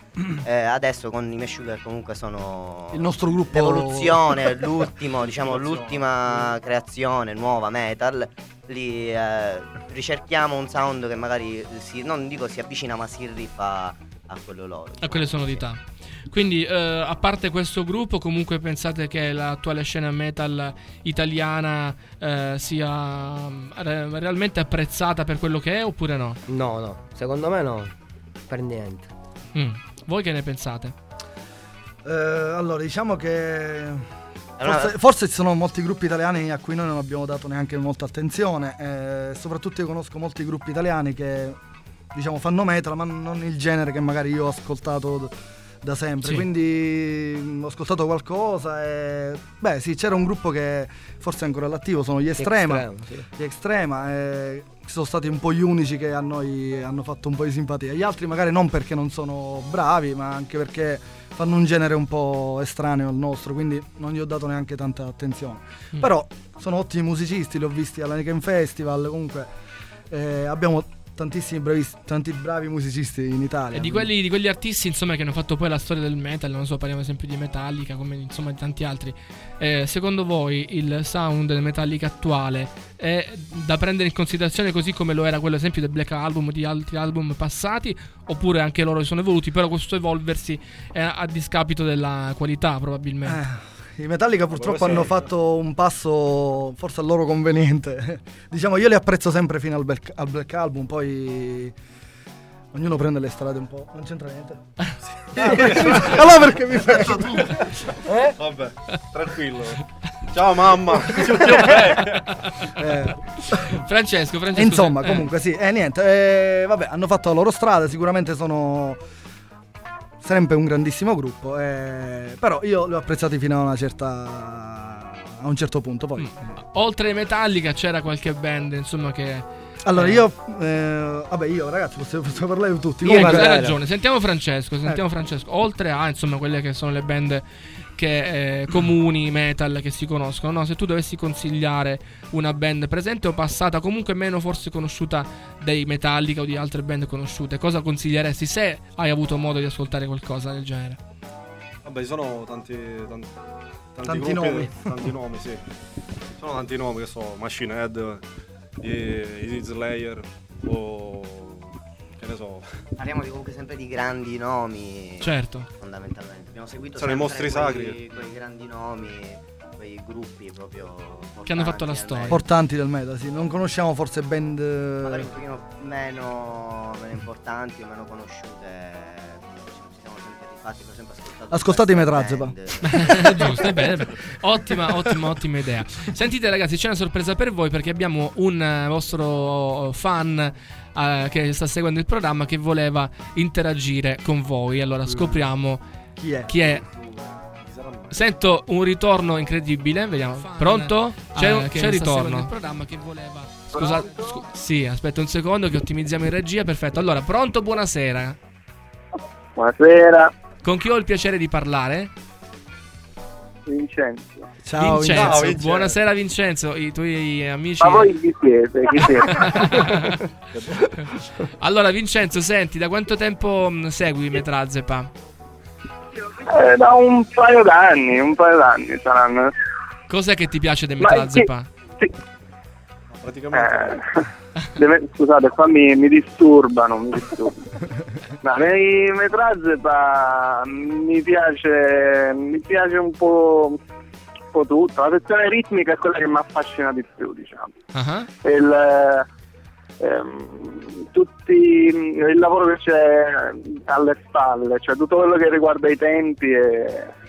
eh, adesso con i Meshuggah comunque sono Il nostro gruppo- l'evoluzione, *laughs* l'ultimo, diciamo l'ultima creazione nuova metal. Lì eh, ricerchiamo un sound che magari si, non dico si avvicina, ma si rifà a quello loro. a quelle sonorità. Quindi, eh, a parte questo gruppo, comunque pensate che l'attuale scena metal italiana eh, sia mm, re- realmente apprezzata per quello che è oppure no? No, no, secondo me no, per niente. Mm. Voi che ne pensate? Eh, allora, diciamo che forse, forse ci sono molti gruppi italiani a cui noi non abbiamo dato neanche molta attenzione. eh, soprattutto io conosco molti gruppi italiani che diciamo fanno metal, ma non il genere che magari io ho ascoltato d- da sempre. Sì. Quindi mm, ho ascoltato qualcosa e beh, sì, c'era un gruppo che forse è ancora all'attivo, sono gli Estrema. Extreme, sì. Gli Extrema eh, sono stati un po' gli unici che a noi hanno fatto un po' di simpatia. Gli altri magari non perché non sono bravi, ma anche perché fanno un genere un po' estraneo al nostro, quindi non gli ho dato neanche tanta attenzione. Mm. Però sono ottimi musicisti, li ho visti alla Niken Festival, comunque eh, abbiamo tantissimi bravi, tanti bravi musicisti in Italia. E di quelli, di quegli artisti, insomma, che hanno fatto poi la storia del metal, non so, parliamo esempio di Metallica, come insomma di tanti altri. eh, secondo voi il sound del Metallica attuale è da prendere in considerazione così come lo era quello, ad esempio, del Black Album o di altri album passati? Oppure anche loro sono evoluti, però questo evolversi è a discapito della qualità, probabilmente? Eh, I Metallica purtroppo hanno fatto un passo forse al loro conveniente. *laughs* diciamo, io li apprezzo sempre fino al Black, al Black Album, poi Ognuno prende le strade un po'. Non c'entra niente. *laughs* *laughs* allora perché mi faccio tu? Eh? Vabbè, tranquillo. Ciao mamma. Eh. Francesco, Francesco. Insomma, eh. comunque sì, e niente, eh, vabbè, hanno fatto la loro strada, sicuramente sono sempre un grandissimo gruppo, eh, però io li ho apprezzati fino a una certa a un certo punto, poi Mm. Oltre ai Metallica c'era qualche band, insomma, che... Allora eh, io eh, vabbè, io ragazzi, posso, posso parlare di tutti. Comunque- hai ragione, sentiamo Francesco, sentiamo Ecco. Francesco. Oltre a, insomma, quelle che sono le band che, eh, comuni, metal, che si conoscono, no? Se tu dovessi consigliare una band presente o passata, comunque meno forse conosciuta dei Metallica o di altre band conosciute, cosa consiglieresti se hai avuto modo di ascoltare qualcosa del genere? Vabbè, ci sono tanti, tanti, tanti, Tanti gruppi, nomi. Tanti nomi, sì. Sono tanti nomi che so, Machine Head, i, i Slayer o ne so. Parliamo di comunque sempre di grandi nomi. Certo. Fondamentalmente. Abbiamo seguito Sono i mostri quei, sacri. quei grandi nomi, quei gruppi proprio Che hanno fatto la importanti storia. importanti del metal, sì. Non conosciamo forse band magari un pochino meno, meno importanti o meno conosciute. Ci siamo sempre ascoltato. Ascoltate i band. *laughs* Giusto, è bene. Ottima, ottima, ottima idea. Sentite ragazzi, c'è una sorpresa per voi perché abbiamo un eh, vostro fan eh, che sta seguendo il programma che voleva interagire con voi. Allora scopriamo Chi è? Chi è. Sento un ritorno incredibile, vediamo. Pronto? C'è, un- c'è il ritorno. Scusa, scu- sì, aspetta un secondo che ottimizziamo in regia. Perfetto. Allora, pronto? Buonasera. Buonasera, Con chi ho il piacere di parlare? Vincenzo. Ciao, Vincenzo. Vincenzo. Vincenzo. Buonasera Vincenzo, i tuoi amici. Ma voi chi siete? Chi siete? *laughs* allora Vincenzo, senti, da quanto tempo mh, segui Metrazepa? Eh, da un paio d'anni, un paio d'anni saranno. Cos'è che ti piace del Ma Metrazepa? Praticamente. Eh, deve- scusate, qua mi, mi disturbano, mi disturbano. *laughs* No, nei Metrazepa mi piace, mi piace un po', tutto. La sezione ritmica è quella che mi affascina di più, diciamo. Ah, il, ehm, tutti, il lavoro che c'è alle spalle, cioè tutto quello che riguarda i tempi e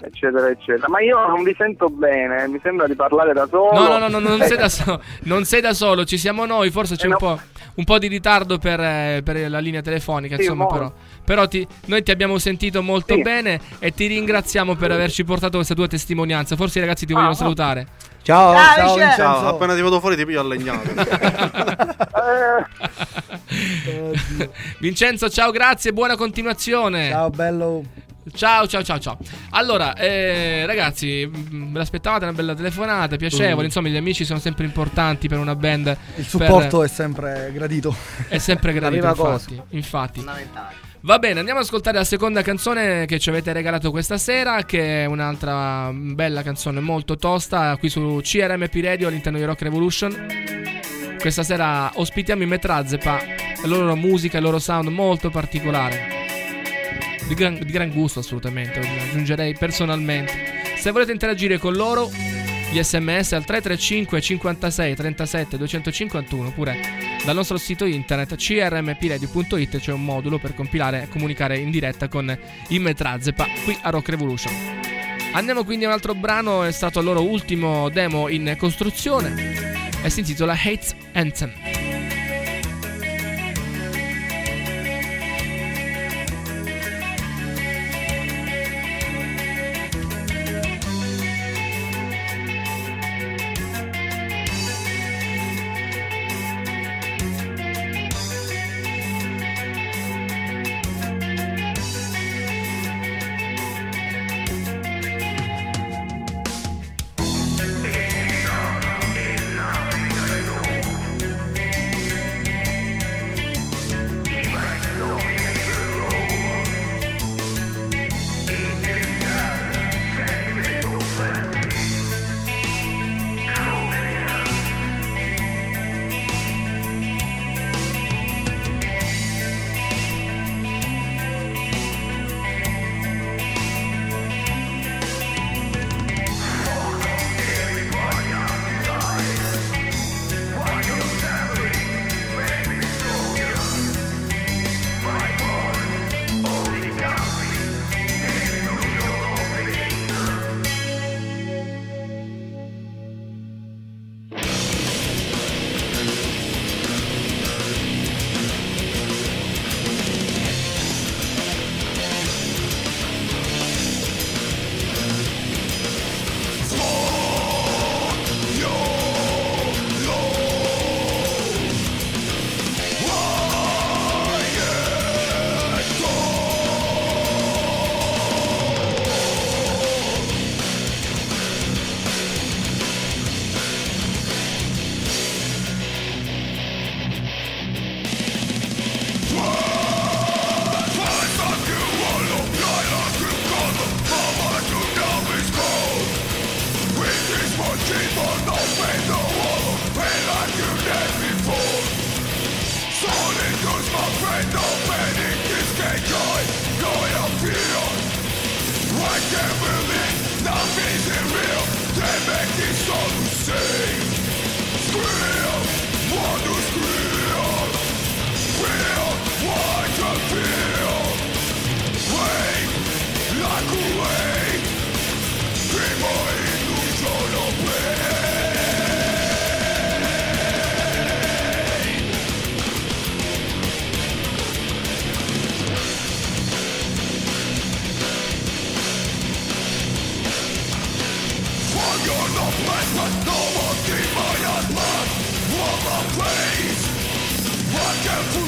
eccetera eccetera. Ma io non vi sento bene, mi sembra di parlare da solo. No, no, no, no, non, sei da *laughs* solo, non sei da solo, ci siamo noi, forse c'è un, po', un po' di ritardo per, eh, per la linea telefonica, Sì, insomma, molto. però. Però ti- noi ti abbiamo sentito molto Sì. bene e ti ringraziamo per averci portato questa tua testimonianza. Forse i ragazzi ti Ah, vogliono no. salutare. Ciao, Ciao, ciao Vincenzo. Ciao, appena ti vedo fuori ti piglio a legnato. *laughs* Vincenzo, ciao, grazie, buona continuazione. Ciao bello. Ciao, ciao, ciao, ciao. Allora, eh, ragazzi, ve l'aspettavate una bella telefonata, piacevole. Mm. Insomma, gli amici sono sempre importanti per una band. Il supporto per- è sempre gradito. è sempre gradito, La prima infatti. cosa. infatti. Fondamentale. Va bene, andiamo ad ascoltare la seconda canzone che ci avete regalato questa sera, che è un'altra bella canzone molto tosta, qui su CRMP Radio all'interno di Rock Revolution. Questa sera ospitiamo i Metrazepa, la loro musica, il loro sound molto particolare. Di gran, di gran gusto assolutamente, aggiungerei personalmente. Se volete interagire con loro, gli sms al 335 56 37 251 oppure dal nostro sito internet crmpradio.it c'è un modulo per compilare e comunicare in diretta con i Metrazepa qui a Rock Revolution. Andiamo quindi a un altro brano, è stato il loro ultimo demo in costruzione e si intitola Hates Anthem. Keep my eyes locked, warm please I can't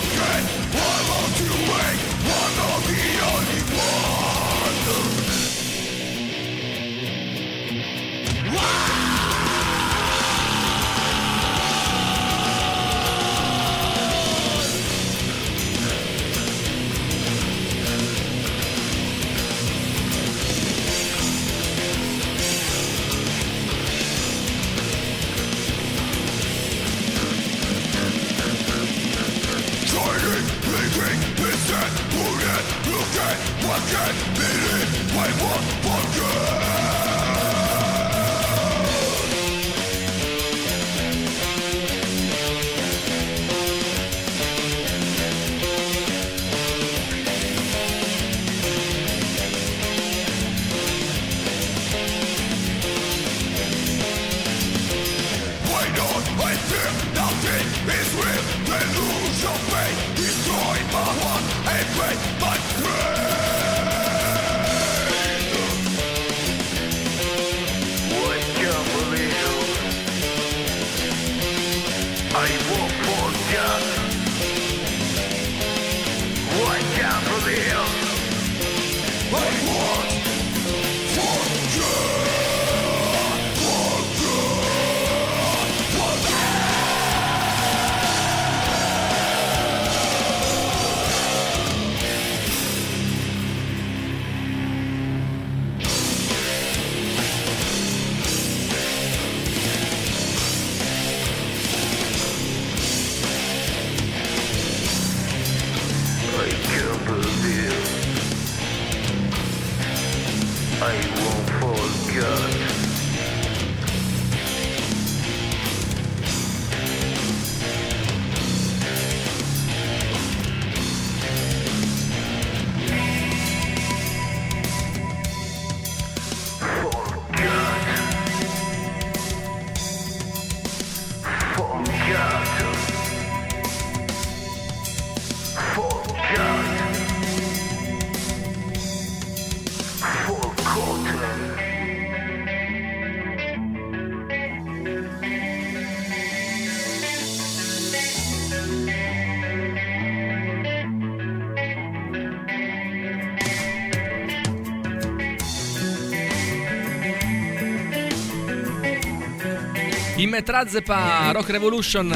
Metrazzepa Rock Revolution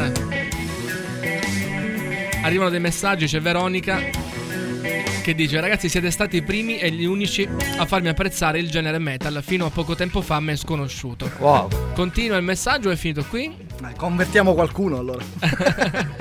arrivano dei messaggi, c'è Veronica che dice ragazzi siete stati i primi e gli unici a farmi apprezzare il genere metal fino a poco tempo fa a me sconosciuto. Wow. Continua il messaggio, è finito qui? Dai, convertiamo qualcuno allora. *laughs*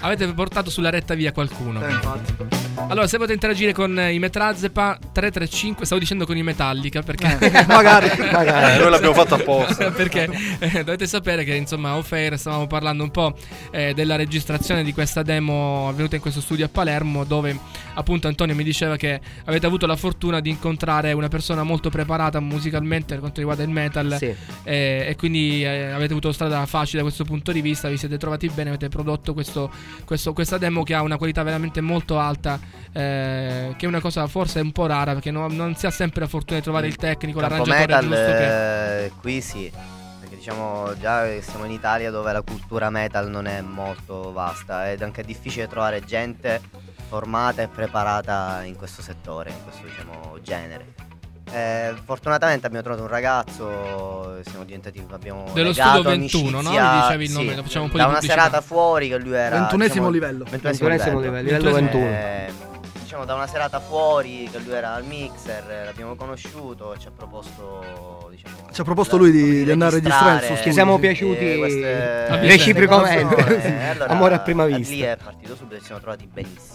Avete portato sulla retta via qualcuno. Eh, infatti. Allora, se volete interagire con eh, i Metrazzepa 335, stavo dicendo con i Metallica perché Eh, magari, *laughs* magari. Eh, noi l'abbiamo fatto apposta. *laughs* perché eh, dovete sapere che insomma off air stavamo parlando un po' eh, della registrazione di questa demo avvenuta in questo studio a Palermo dove appunto Antonio mi diceva che avete avuto la fortuna di incontrare una persona molto preparata musicalmente per quanto riguarda il metal Sì. eh, e quindi eh, avete avuto strada facile da questo punto di vista, vi siete trovati bene, avete prodotto questo, questo- questa demo che ha una qualità veramente molto alta, eh, che è una cosa forse un po' rara perché no- non si ha sempre la fortuna di trovare il tecnico, Campo l'arrangiatore metal giusto che... eh, qui sì, perché diciamo già siamo in Italia dove la cultura metal non è molto vasta ed è anche difficile trovare gente formata e preparata in questo settore, in questo diciamo genere. Eh, fortunatamente abbiamo trovato un ragazzo, siamo diventati abbiamo Dello legato, studio 21, no? amicizia, Mi dicevi il sì, nome, lo facciamo un po' da di una pubblicità. serata fuori che lui era Ventunesimo diciamo, livello. ventunesimo Ventunesimo livello, livello 21. Eh, diciamo da una serata fuori che lui era al mixer, eh, l'abbiamo conosciuto, ci ha proposto diciamo, Ci ha proposto lui di, di andare a registrare il suo registrare, studio. Ci siamo eh, piaciuti queste- reciprocamente. *laughs* Eh, allora, Amore a prima da vista. Lì è partito subito, ci siamo trovati benissimo.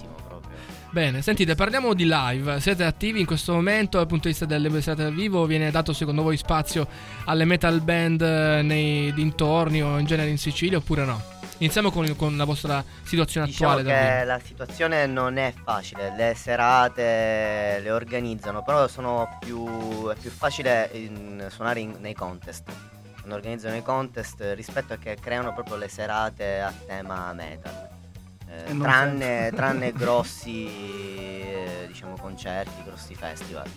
Bene, sentite, parliamo di live. Siete attivi in questo momento dal punto di vista delle serate dal vivo? Viene dato secondo voi spazio alle metal band eh, nei dintorni o in genere in Sicilia oppure no? Iniziamo con, con la vostra situazione Diciamo attuale. che la situazione non è facile, le serate le organizzano, però sono più, è più facile in- suonare in- nei contest. Quando organizzano i contest rispetto a che creano proprio le serate a tema metal. Eh, tranne, tranne *laughs* grossi eh, diciamo concerti, grossi festival.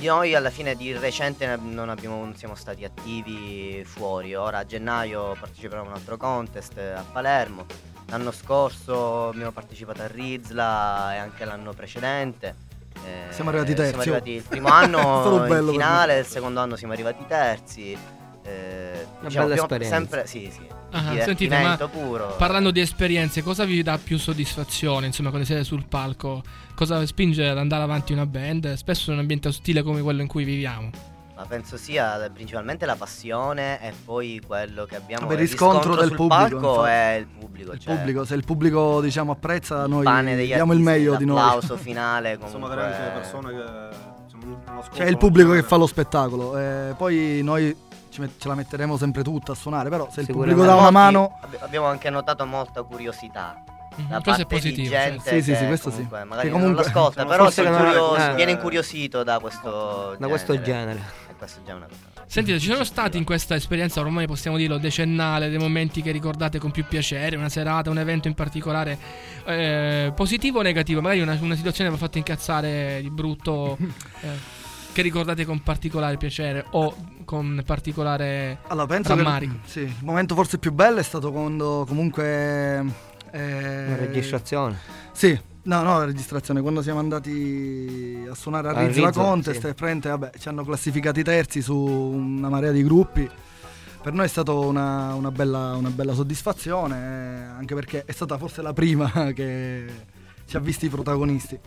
Di noi alla fine di recente non, abbiamo- non siamo stati attivi fuori. Ora a gennaio parteciperemo a un altro contest eh, a Palermo. L'anno scorso abbiamo partecipato a Rizla e anche l'anno precedente. Eh, Siamo arrivati terzi, Siamo arrivati il primo anno *laughs* in finale, il secondo anno siamo arrivati terzi. Eh, Una diciamo, bella esperienza. Sempre, sì, sì. Ah, sentite, ma puro. parlando di esperienze, cosa vi dà più soddisfazione? Insomma, quando siete sul palco, cosa spinge ad andare avanti una band? Spesso in un ambiente ostile come quello in cui viviamo. Ma penso sia principalmente la passione e poi quello che abbiamo Per il riscontro del sul pubblico, palco è il pubblico, Il cioè pubblico, se il pubblico diciamo apprezza, noi diamo il meglio di noi. l'applauso *laughs* finale Sono comunque. veramente le persone che non ascoltano. C'è il pubblico che fa lo spettacolo. eh, poi noi met- ce la metteremo sempre tutta a suonare. Però se il pubblico dà una mano. abbi- Abbiamo anche notato molta curiosità. Da Mhm, questo è parte di positivo, gente Sì, sì, che sì, questo sì. comunque magari Che comunque- non l'ascolta, *laughs* però forse si le- curios- eh. viene incuriosito da questo Da questo genere. E questo è già una cosa. Sentite, ci sono stati in questa esperienza, ormai possiamo dirlo, decennale, dei momenti che ricordate con più piacere, una serata, un evento in particolare, eh, positivo o negativo? Magari una, una situazione vi ha fatto incazzare di brutto, *laughs* eh, che ricordate con particolare piacere o con particolare Allora, penso che rammarico? sì, il momento forse più bello è stato quando comunque. eh, Una registrazione. Sì, no, no, la registrazione. Quando siamo andati a suonare a A Rizla Rizla, Contest sì. e praticamente, vabbè, ci hanno classificati terzi su una marea di gruppi. Per noi è stata una, una bella, una bella soddisfazione, eh, anche perché è stata forse la prima *laughs* che ci ha visti i protagonisti.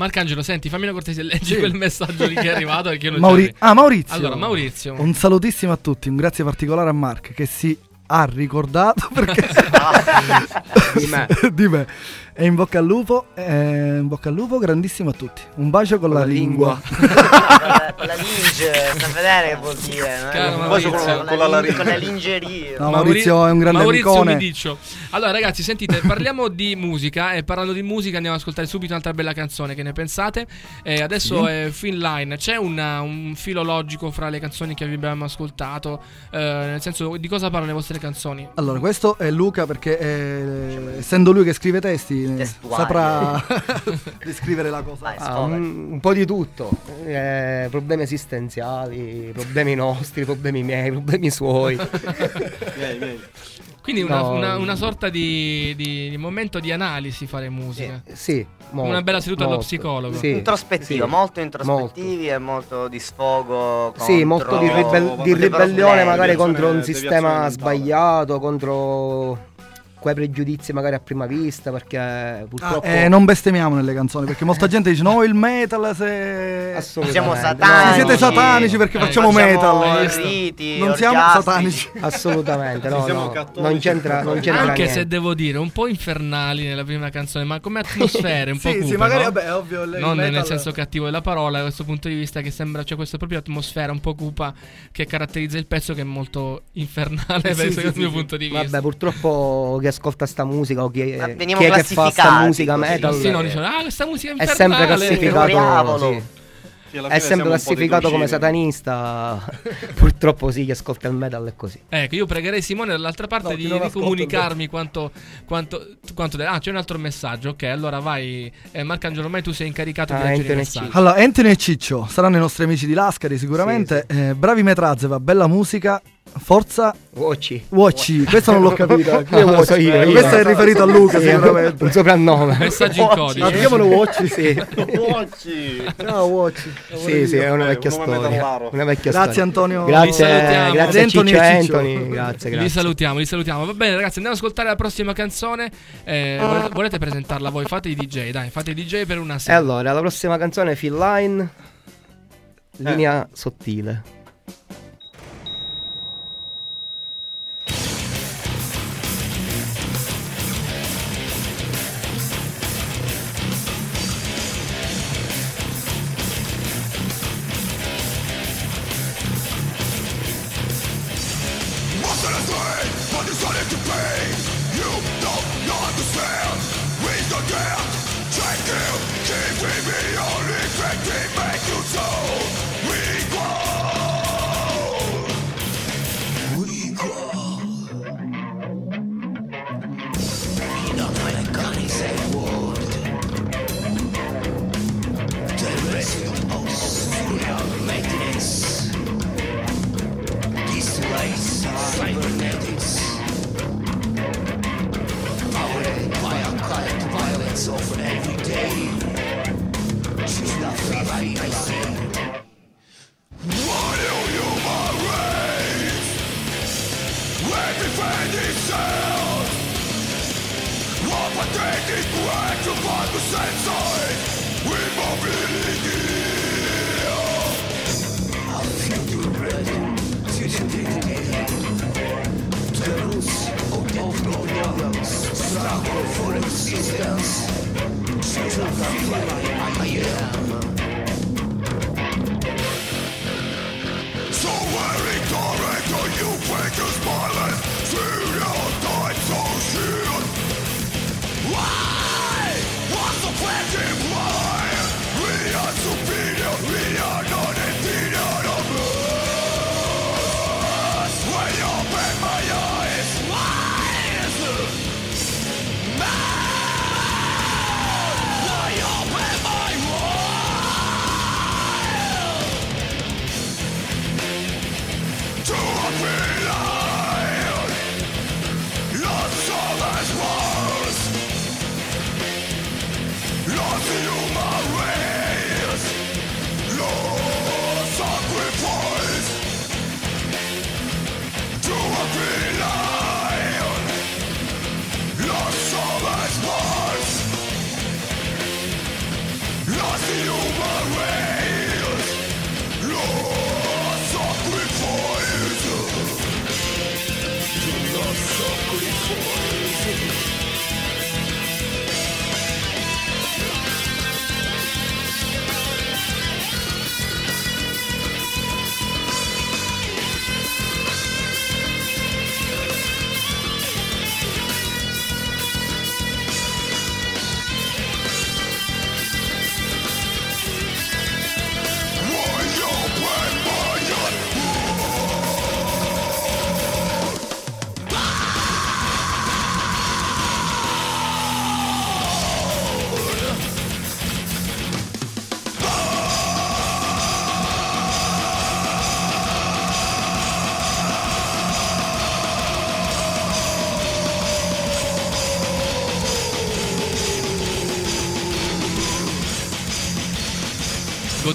Marcangelo, senti, fammi una cortesia, leggi Sì. quel messaggio di chi è arrivato perché io non Mauri- ah, Maurizio. Allora, Maurizio. Un salutissimo a tutti, un grazie particolare a Mark che si ha ricordato perché *laughs* Di me. *laughs* di me. E in bocca al lupo, eh, in bocca al lupo, grandissimo a tutti. Un bacio con, la, lingua. con la, con la linge, sta a vedere che vuol dire. no? Con Maurizio. con con la laringe. con le lingerie. No, Maurizio è un grande Maurizio. Midiccio. Allora, ragazzi, sentite, parliamo di musica. E parlando di musica, andiamo ad ascoltare subito un'altra bella canzone. Che ne pensate? Eh, adesso Sì. è Fin Line. C'è una- un filo logico fra le canzoni che abbiamo ascoltato. eh, nel senso, di cosa parlano le vostre canzoni? Allora, questo è Luca perché eh, essendo lui che scrive testi eh, Testuali. saprà *laughs* descrivere la cosa. Ah, un, un po' di tutto. Eh, problemi esistenziali, problemi nostri, problemi miei, problemi suoi. Miei, miei. Quindi una, No. una- una sorta di, di- di momento di analisi fare musica. Sì, molto, Una bella seduta allo molto. psicologo. Sì, Introspettivo, sì. molto introspettivi e molto di sfogo. Sì, contro molto di, ribel- di ribellione magari contro un sistema sbagliato, contro quei pregiudizi magari a prima vista, perché Ah, purtroppo... eh, non bestemmiamo nelle canzoni perché molta gente dice no il metal se. Siamo no. satanici. Sì, siete satanici perché Eh, facciamo facciamo metal riti, non siamo satanici *laughs* Assolutamente, no, siamo no. Non c'entra, non c'entra Anche niente. se devo dire, un po' infernali nella prima canzone, ma come atmosfere, un *laughs* po' sì, cupe, sì, magari no? vabbè, ovvio non metal- nel senso cattivo della parola, da questo punto di vista che sembra c'è questa proprio atmosfera un po' cupa che caratterizza il pezzo che è molto infernale Sì, penso *laughs* sì, dal sì, mio sì. punto di vista. Vabbè, purtroppo chi ascolta sta musica o chi, Ma chi è che fa sta musica così. metal sì, no, eh, dicono, ah, questa musica è sempre classificato sì. Sì, È sempre classificato come satanista. *laughs* Purtroppo sì, chi ascolta il metal è così. Ecco, io pregherei Simone dall'altra parte No, di, di comunicarmi quanto, quanto, quanto de- Ah, c'è un altro messaggio. Ok, allora vai. Eh, Marcangelo, ormai tu sei incaricato di Ah, leggere i messaggi. allora Anthony e Ciccio saranno i nostri amici di Lascari sicuramente Eh, bravi Metrazeva bella musica forza Voci. Watchi questo non l'ho capito *laughs* Io lo so io, io. questo è riferito a Luca Sì, sicuramente Un soprannome. Messaggi in codice. Ah, chiamano Watchi Sì. Occhi. Ciao Watchi Sì, sì, è una Eh, vecchia storia. Una vecchia Grazie, storia. Antonio. Grazie, salutiamo. grazie a Anthony e e. Anthony. Grazie, Li grazie. salutiamo, li salutiamo. Va bene, ragazzi, andiamo ad ascoltare la prossima canzone. Eh, volete, volete presentarla voi? Fate i DJ, dai, fate i DJ per una E sera. allora, la prossima canzone è Phil Line. Linea sottile. I think it's great to find the same. I you to of problems, struggle for existence. So you feel like I am. So where rhetoric are you breakers violent? Freedom!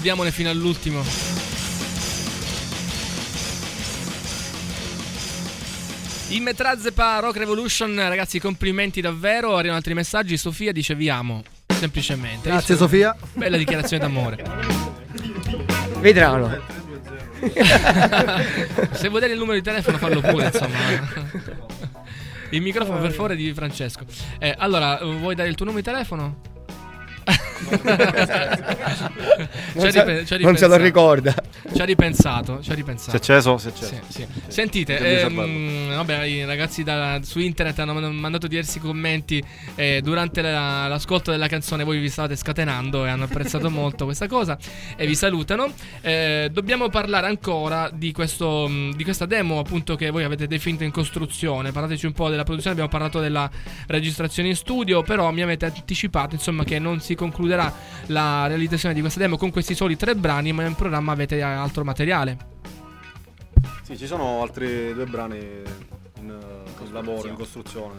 Godiamone fino all'ultimo. In Metrazzepa Rock Revolution, ragazzi, complimenti davvero. Arrivano altri messaggi. Sofia dice vi amo. Semplicemente. Grazie, Visto? Sofia. Bella dichiarazione d'amore. Vedranno. *laughs* Se vuoi dare il numero di telefono, fallo pure, insomma. Il microfono, per favore, di Francesco. Eh, allora, vuoi dare il tuo numero di telefono? Non se- ripen- non se lo ricorda. Ci ha ripensato, ci ha ripensato. Si è acceso? Si è acceso. Sì, sì. Sentite, ehm, vabbè, i ragazzi da- su internet hanno man- mandato diversi commenti eh, durante la- l'ascolto della canzone. Voi vi state scatenando e hanno apprezzato *laughs* molto questa cosa e vi salutano. Eh, dobbiamo parlare ancora di, questo, mh, di questa demo, appunto, che voi avete definito in costruzione. Parlateci un po' della produzione. Abbiamo parlato della registrazione in studio, però mi avete anticipato, insomma, che non si concluderà la realizzazione di questa demo con questi soli tre brani, ma in programma avete altro materiale. Sì, ci sono altri due brani in, eh, in lavoro, in costruzione.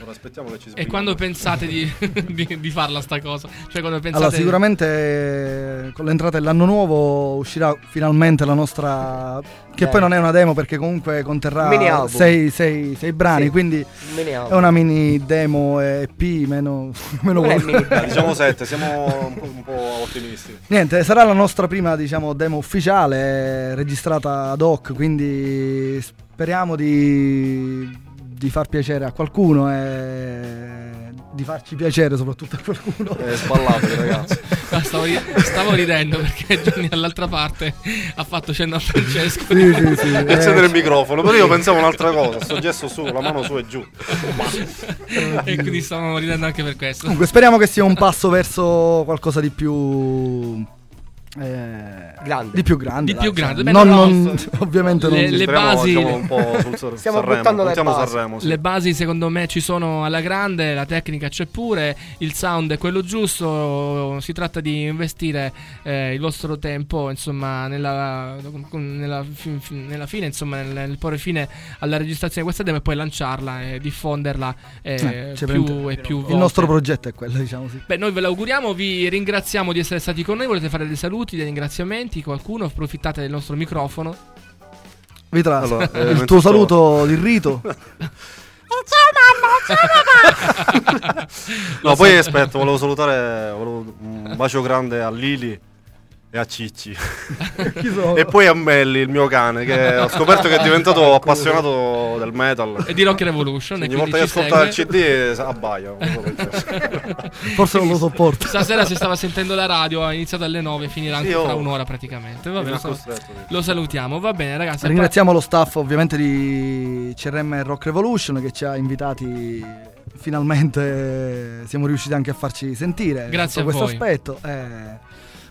Ora aspettiamo che ci E sbrighiamo. quando pensate di, *laughs* di, di farla sta cosa? Cioè quando pensate Allora, sicuramente eh, con l'entrata dell'anno nuovo uscirà finalmente la nostra. Che Demo. poi non è una demo perché comunque conterrà sei, sei- sei brani. Sì, Quindi è una mini demo EP meno. *laughs* meno mini- Diciamo sette, siamo un po', un po' ottimisti. Niente, sarà la nostra prima diciamo, demo ufficiale, eh, registrata ad hoc, quindi speriamo di, di far piacere a qualcuno e di farci piacere soprattutto a qualcuno. È sballato, *laughs* ragazzi. Ah, stavo, stavo ridendo perché Gianni dall'altra parte ha fatto cenno a Francesco. Sì, sì, sì. *laughs* E Eh, accendere il microfono, però io pensavo un'altra cosa. Sto gesto su, la mano su e giù. e quindi stavamo ridendo anche per questo. Comunque speriamo che sia un passo verso qualcosa di più... eh, Grande. Di più grande. Di più dai, grande. cioè, Beh, non- no, non- no, *laughs* ovviamente le- non... le basi- diciamo, un po' sul *laughs* Stiamo Sanremo. buttando le basi. Sanremo, sì. Le basi secondo me ci sono alla grande, la tecnica c'è pure, il sound è quello giusto, si tratta di investire eh, il vostro tempo insomma nella, nella, nella fine, insomma nel, nel porre fine alla registrazione di questa demo e poi lanciarla e diffonderla eh, Eh, cioè, più e più volte. Il nostro progetto è quello, diciamo sì. Beh, noi ve l'auguriamo, vi ringraziamo di essere stati con noi. Volete fare dei saluti, dei ringraziamenti? Qualcuno? Approfittate del nostro microfono. Vitra, Allora, eh, il tuo saluto di rito. *laughs* Ciao mamma, No, poi aspetta, volevo salutare volevo un bacio grande a Lili e a Cicci. *laughs* sono? e poi a Melli, il mio cane, che ho scoperto che è diventato appassionato del metal. E di Rock Revolution. Ogni volta che ascolta il. CD abbaia. perché. Forse non lo sopporto. Stasera si stava sentendo la radio, ha iniziato alle 9 e finirà anche fra un'ora praticamente. Vabbè, Mi lo, salutiamo. Va bene, ragazzi. Ringraziamo lo staff ovviamente di CRM e Rock Revolution che ci ha invitati. Finalmente siamo riusciti anche a farci sentire Grazie a questo voi. aspetto. Eh,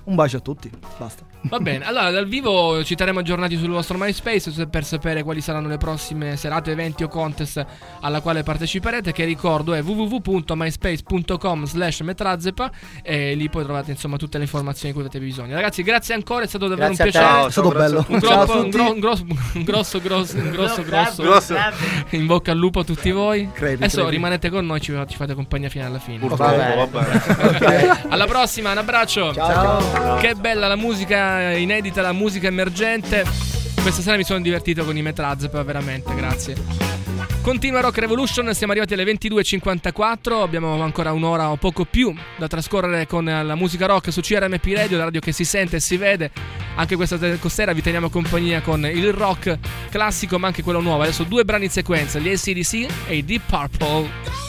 un bacio a tutti. Basta. Va bene, allora dal vivo ci terremo aggiornati sul vostro MySpace per sapere quali saranno le prossime serate, eventi o contest alla quale parteciperete, che ricordo è www.myspace.com slash metrazepa e lì poi trovate insomma tutte le informazioni di cui avete bisogno. Ragazzi, grazie ancora, è stato davvero Grazie un te. piacere. Ciao, È stato bello. Un, Ciao a gro- un, gro- un grosso, un grosso, grosso, un grosso, grosso, Grosso. in bocca al lupo a tutti voi. Credi, Adesso credi. rimanete con noi, ci, ci fate compagnia fino alla fine. Purtroppo, va bene. *laughs* Alla prossima, un abbraccio. Ciao. Che bella la musica inedita, la musica emergente. Questa sera mi sono divertito con i Metrazep, veramente, grazie. Continua Rock Revolution, siamo arrivati alle 22.54, abbiamo ancora un'ora o poco più da trascorrere con la musica rock su CRMP Radio, la radio che si sente e si vede. Anche questa sera vi teniamo compagnia con il rock classico ma anche quello nuovo. Adesso due brani in sequenza, gli ACDC e i Deep Purple.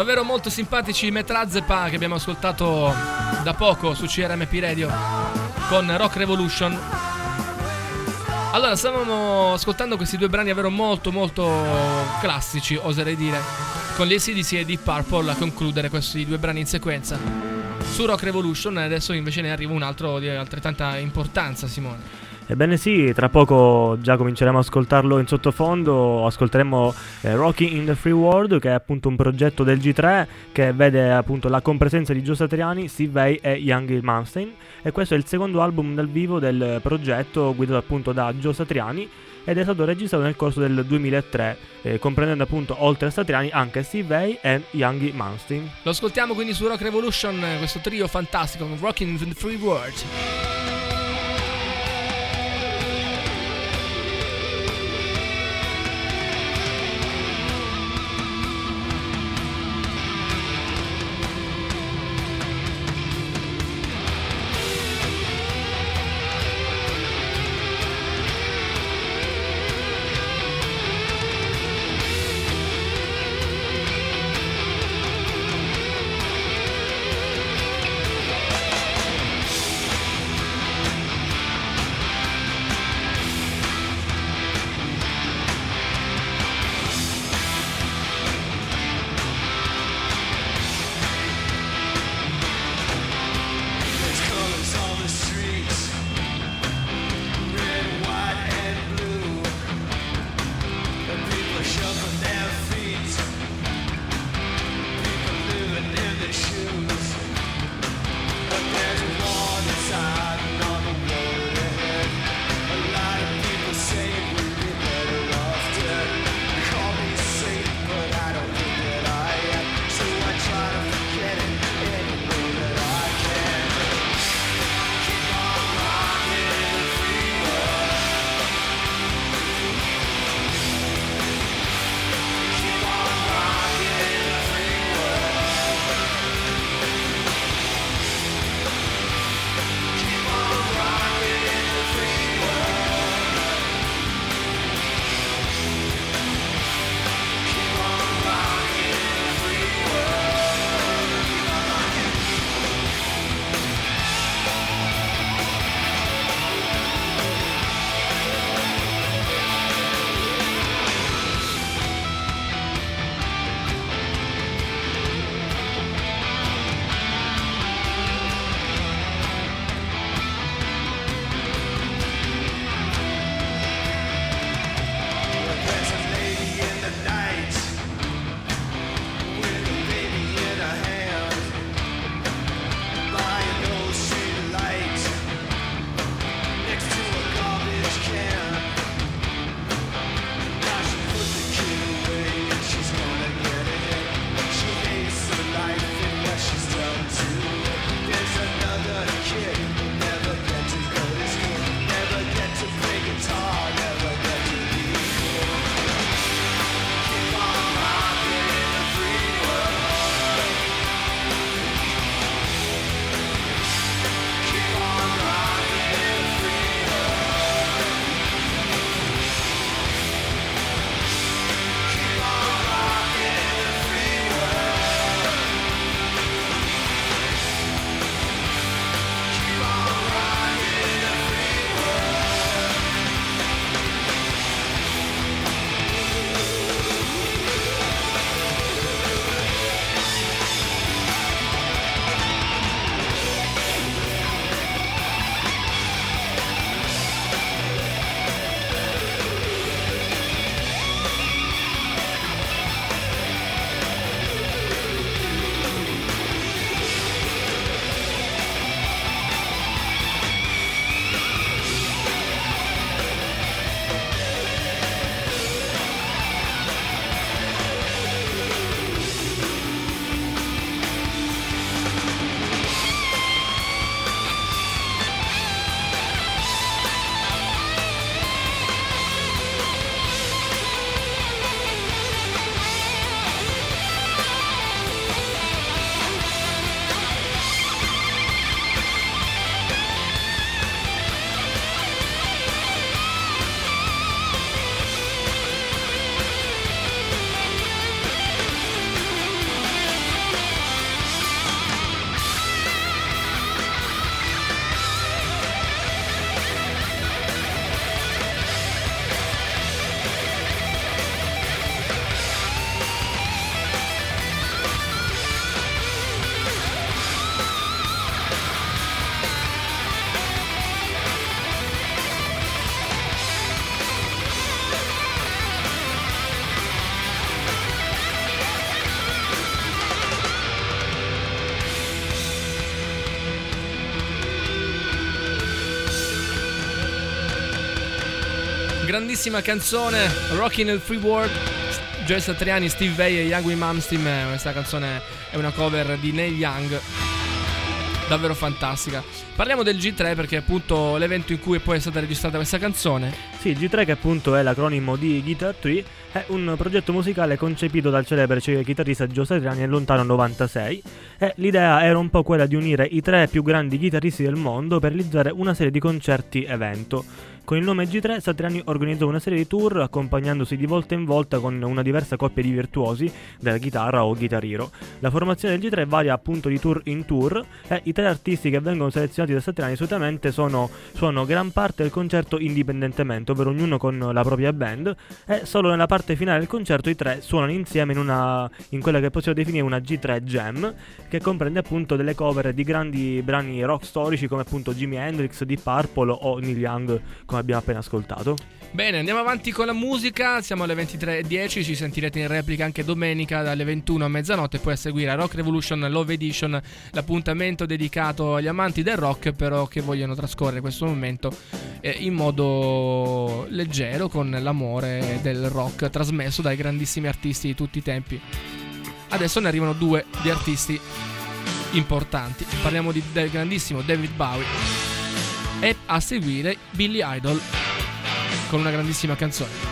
Davvero molto simpatici i Metrazepa che abbiamo ascoltato da poco su CRMP Radio con Rock Revolution. Allora, stavamo ascoltando questi due brani davvero molto molto classici, oserei dire, con gli ACDC e Deep Purple a concludere questi due brani in sequenza. Su Rock Revolution adesso invece ne arriva un altro di altrettanta importanza, Simone. Ebbene sì, tra poco già cominceremo ad ascoltarlo in sottofondo, ascolteremo eh, Rocky in the Free World che è appunto un progetto del G3 che vede appunto la compresenza di Gio Satriani, Steve e Young Malmsteen e questo è il secondo album dal vivo del progetto guidato appunto da Gio Satriani ed è stato registrato nel corso del 2003 eh, comprendendo appunto oltre a Satriani anche Steve Vai e Young Malmsteen. Lo ascoltiamo quindi su Rock Revolution, eh, questo trio fantastico con Rockin' in the Free World. Grandissima canzone Rockin' nel Free World. Joe Satriani, Steve Vai e Young Wim Amstein. eh, Questa canzone è una cover di Neil Young. Davvero fantastica. Parliamo del G3 perché è appunto l'evento in cui poi è stata registrata questa canzone. Sì, il G3 che appunto è l'acronimo di Guitar 3 è un progetto musicale concepito dal celebre chitarrista Joe Satriani nel lontano 96 e l'idea era un po' quella di unire i tre più grandi chitarristi del mondo per realizzare una serie di concerti evento. Con il nome G3 Satriani organizzò una serie di tour accompagnandosi di volta in volta con una diversa coppia di virtuosi della chitarra o chitarriro. La formazione del G3 varia appunto di tour in tour e i tre artisti che vengono selezionati da Satriani solitamente sono, suonano gran parte del concerto indipendentemente, ovvero ognuno con la propria band e solo nella parte finale del concerto i tre suonano insieme in, una, in quella che possiamo definire una G3 Jam che comprende appunto delle cover di grandi brani rock storici come appunto Jimi Hendrix, Deep Purple o Neil Young come abbiamo appena ascoltato. Bene, andiamo avanti con la musica. Siamo alle 23.10. Ci sentirete in replica anche domenica dalle 21 a mezzanotte. Poi a seguire a Rock Revolution Love Edition, l'appuntamento dedicato agli amanti del rock, però che vogliono trascorrere questo momento eh, in modo leggero con l'amore del rock trasmesso dai grandissimi artisti di tutti i tempi. Adesso ne arrivano due di artisti importanti. Parliamo di- del grandissimo David Bowie e a seguire Billy Idol con una grandissima canzone.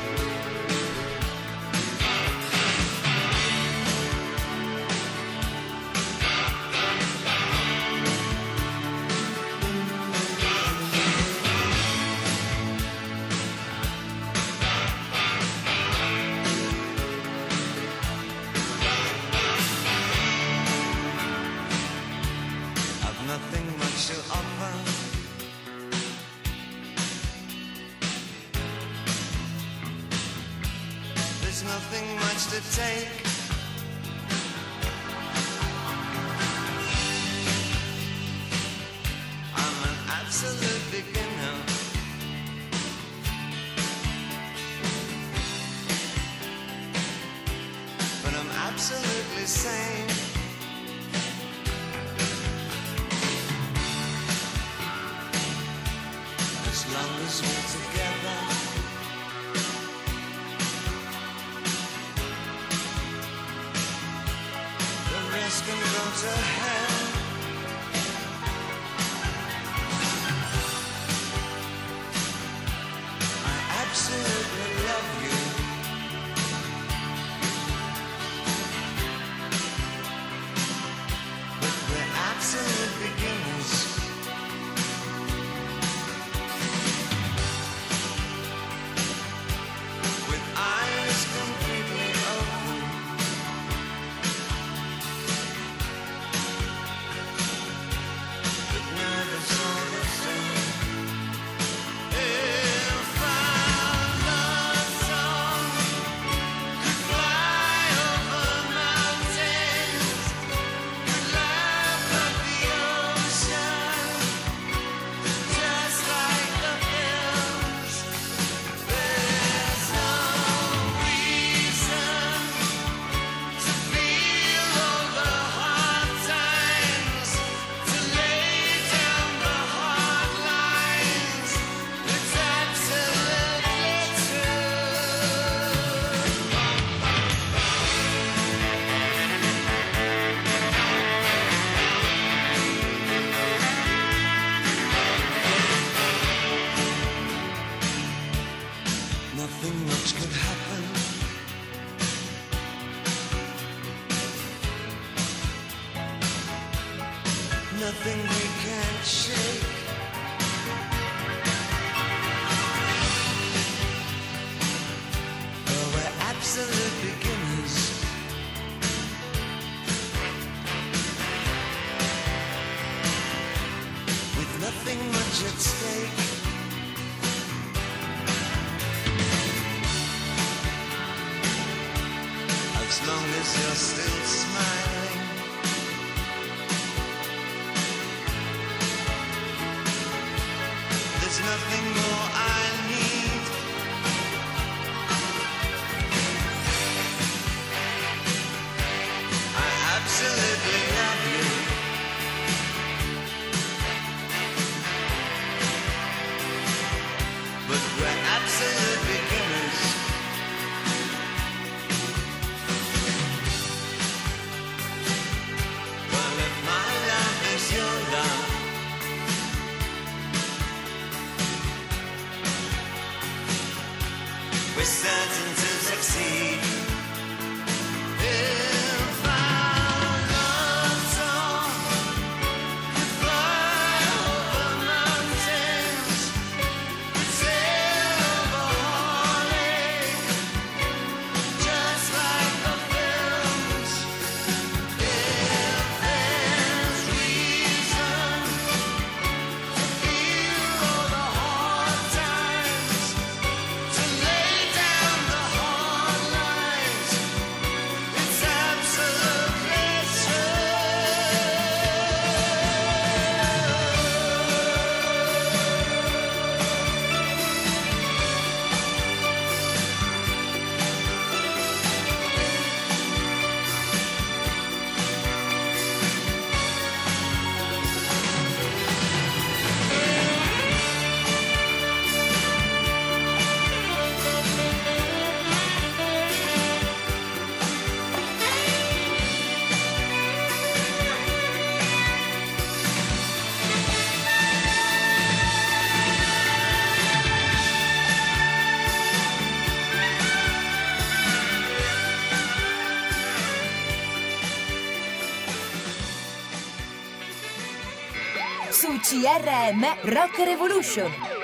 CRM Rock Revolution.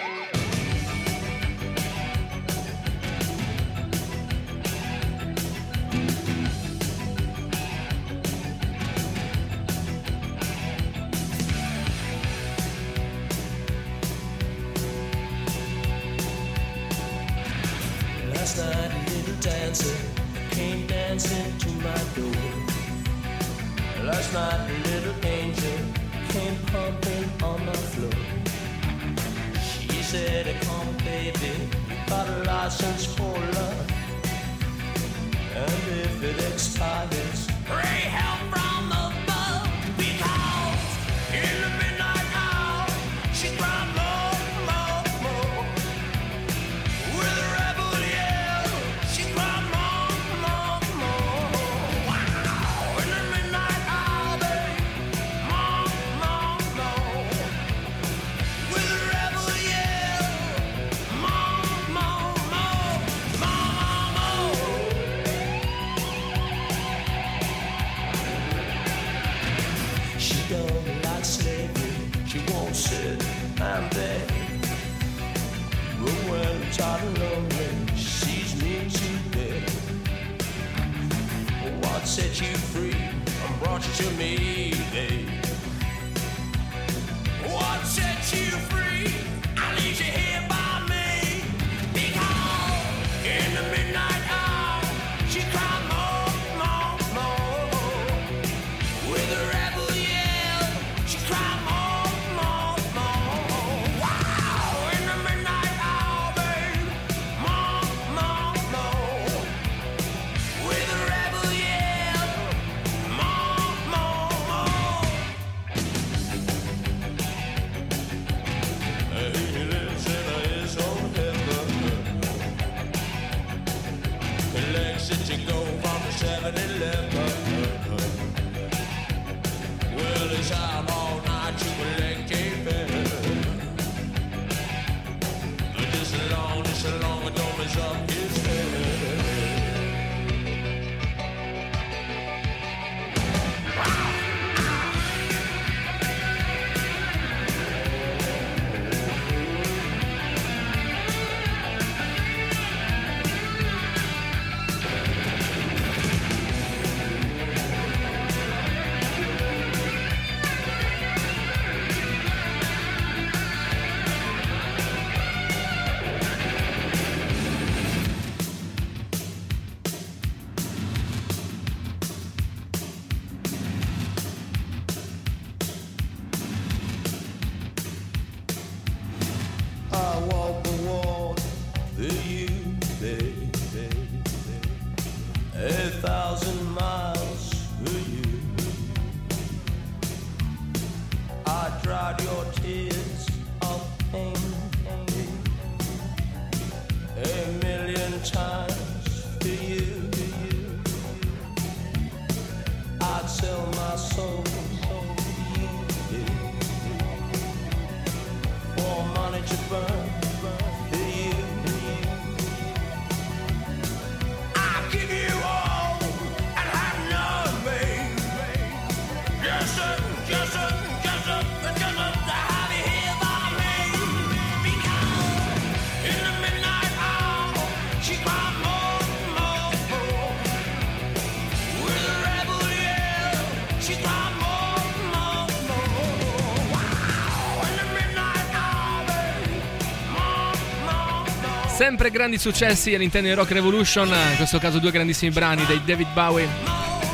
Sempre grandi successi all'interno di Rock Revolution, in questo caso due grandissimi brani dei David Bowie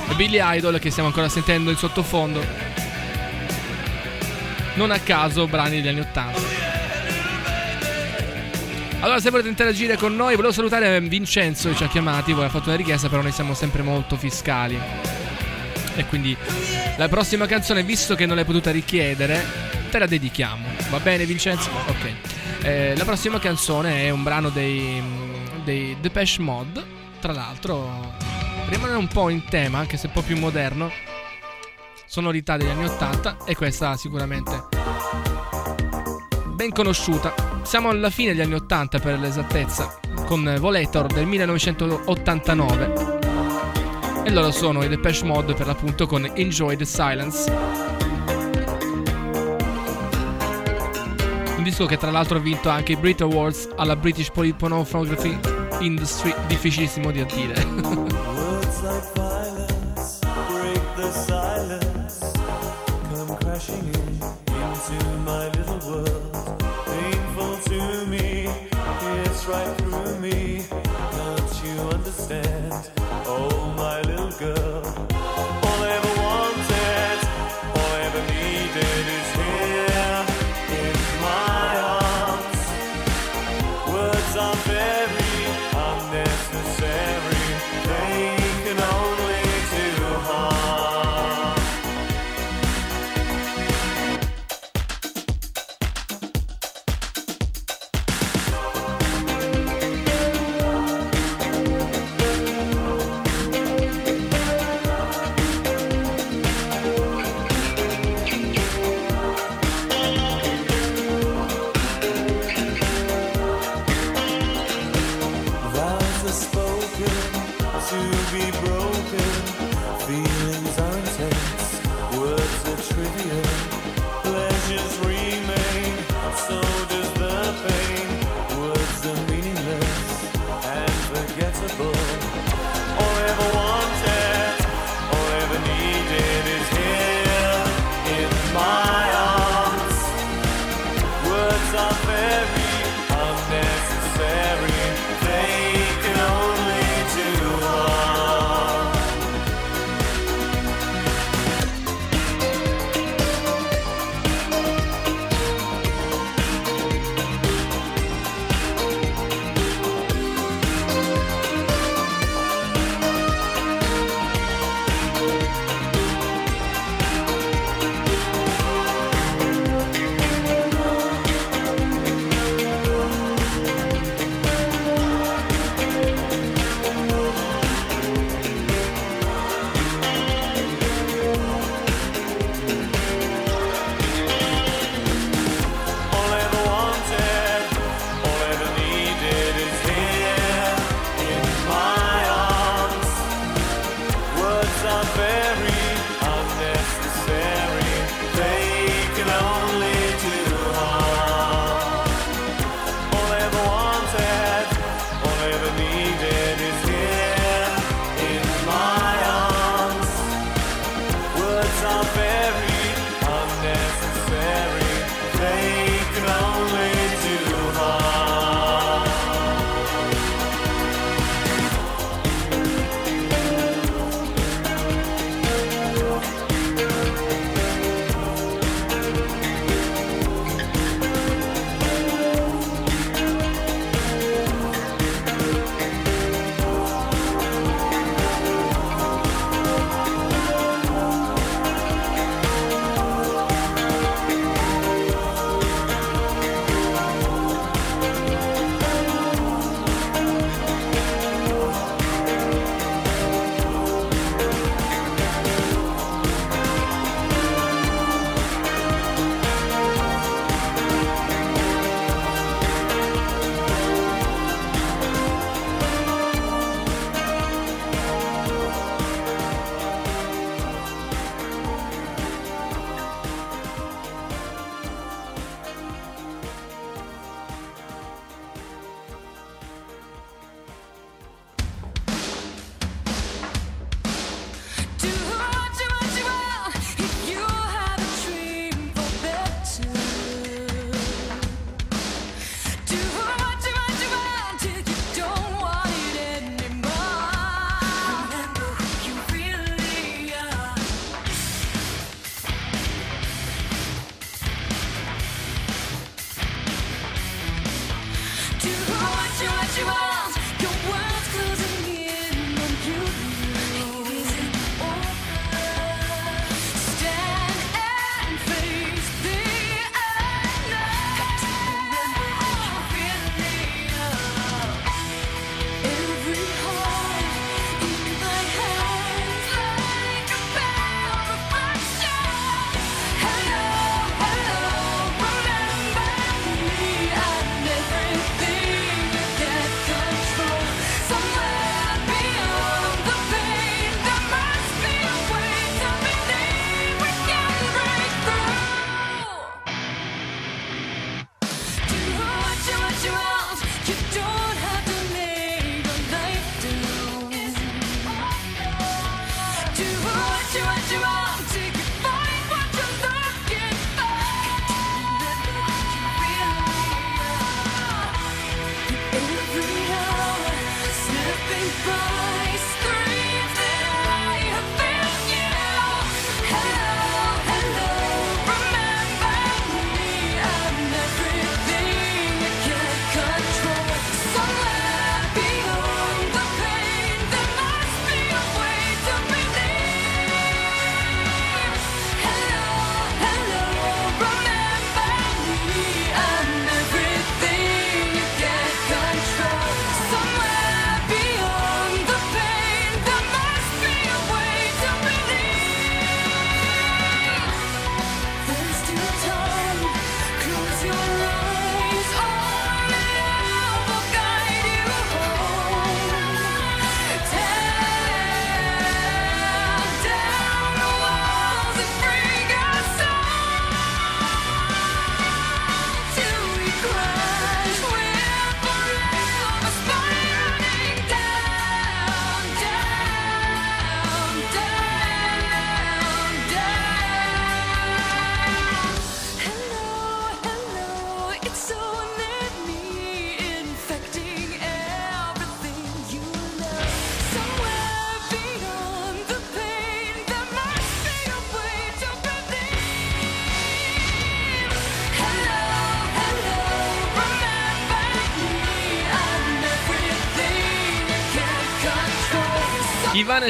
e Billy Idol che stiamo ancora sentendo in sottofondo. Non a caso brani degli anni 80. Allora, se volete interagire con noi, volevo salutare Vincenzo che ci ha chiamati, voleva fatto una richiesta, però noi siamo sempre molto fiscali. E quindi la prossima canzone, visto che non l'hai potuta richiedere, te la dedichiamo. Va bene, Vincenzo? Ok. Eh, la prossima canzone è un brano dei, dei Depeche Mod. Tra l'altro, per rimanere un po' in tema, anche se un po' più moderno, sonorità degli anni 80 e questa sicuramente ben conosciuta. Siamo alla fine degli anni 80 per l'esattezza, con Volator del 1989. E loro sono i Depeche Mod per l'appunto con Enjoy the Silence. Disco che tra l'altro ha vinto anche i Brit Awards alla British Pornography Industry, difficilissimo da dire. *laughs* Right through me. Don't you understand? Oh, my little girl.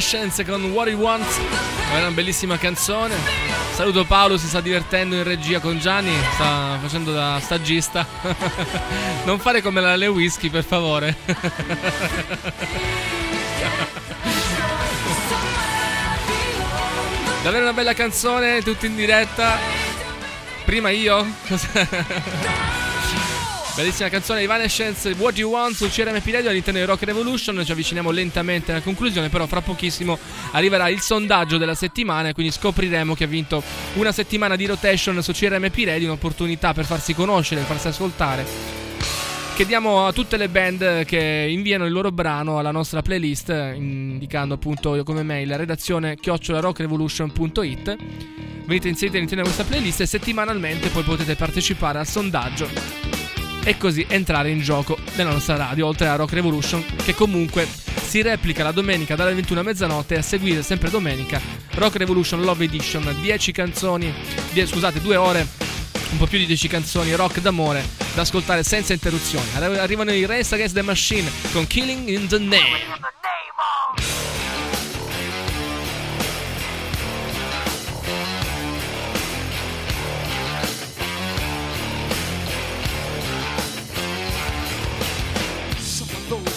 Evanescence con What He Wants. È una bellissima canzone. Saluto Paolo, si sta divertendo in regia con Gianni, sta facendo da stagista. *laughs* non fare come la Le Whisky, per favore. *laughs* Davvero una bella canzone, tutti in diretta. Prima io? *laughs* Bellissima canzone Evanescence What You Want su CRMP Radio all'interno di Rock Revolution. Ci avviciniamo lentamente alla conclusione Però fra pochissimo arriverà il sondaggio della settimana E quindi scopriremo chi ha vinto una settimana di rotation su CRMP Radio Un'opportunità per farsi conoscere, farsi ascoltare. Che diamo a tutte le band che inviano il loro brano alla nostra playlist Indicando appunto come mail redazione chiocciolarockrevolution.it Venite inseriti all'interno di questa playlist e settimanalmente poi potete partecipare al sondaggio e così entrare in gioco nella nostra radio, oltre a Rock Revolution, che comunque si replica la domenica dalle 21 a mezzanotte a seguire sempre domenica Rock Revolution Love Edition, 10 canzoni, die- scusate, 2 ore, un po' più di 10 canzoni rock d'amore da ascoltare senza interruzioni. Arri- Arrivano i Race Against the Machine con Killing in the Name.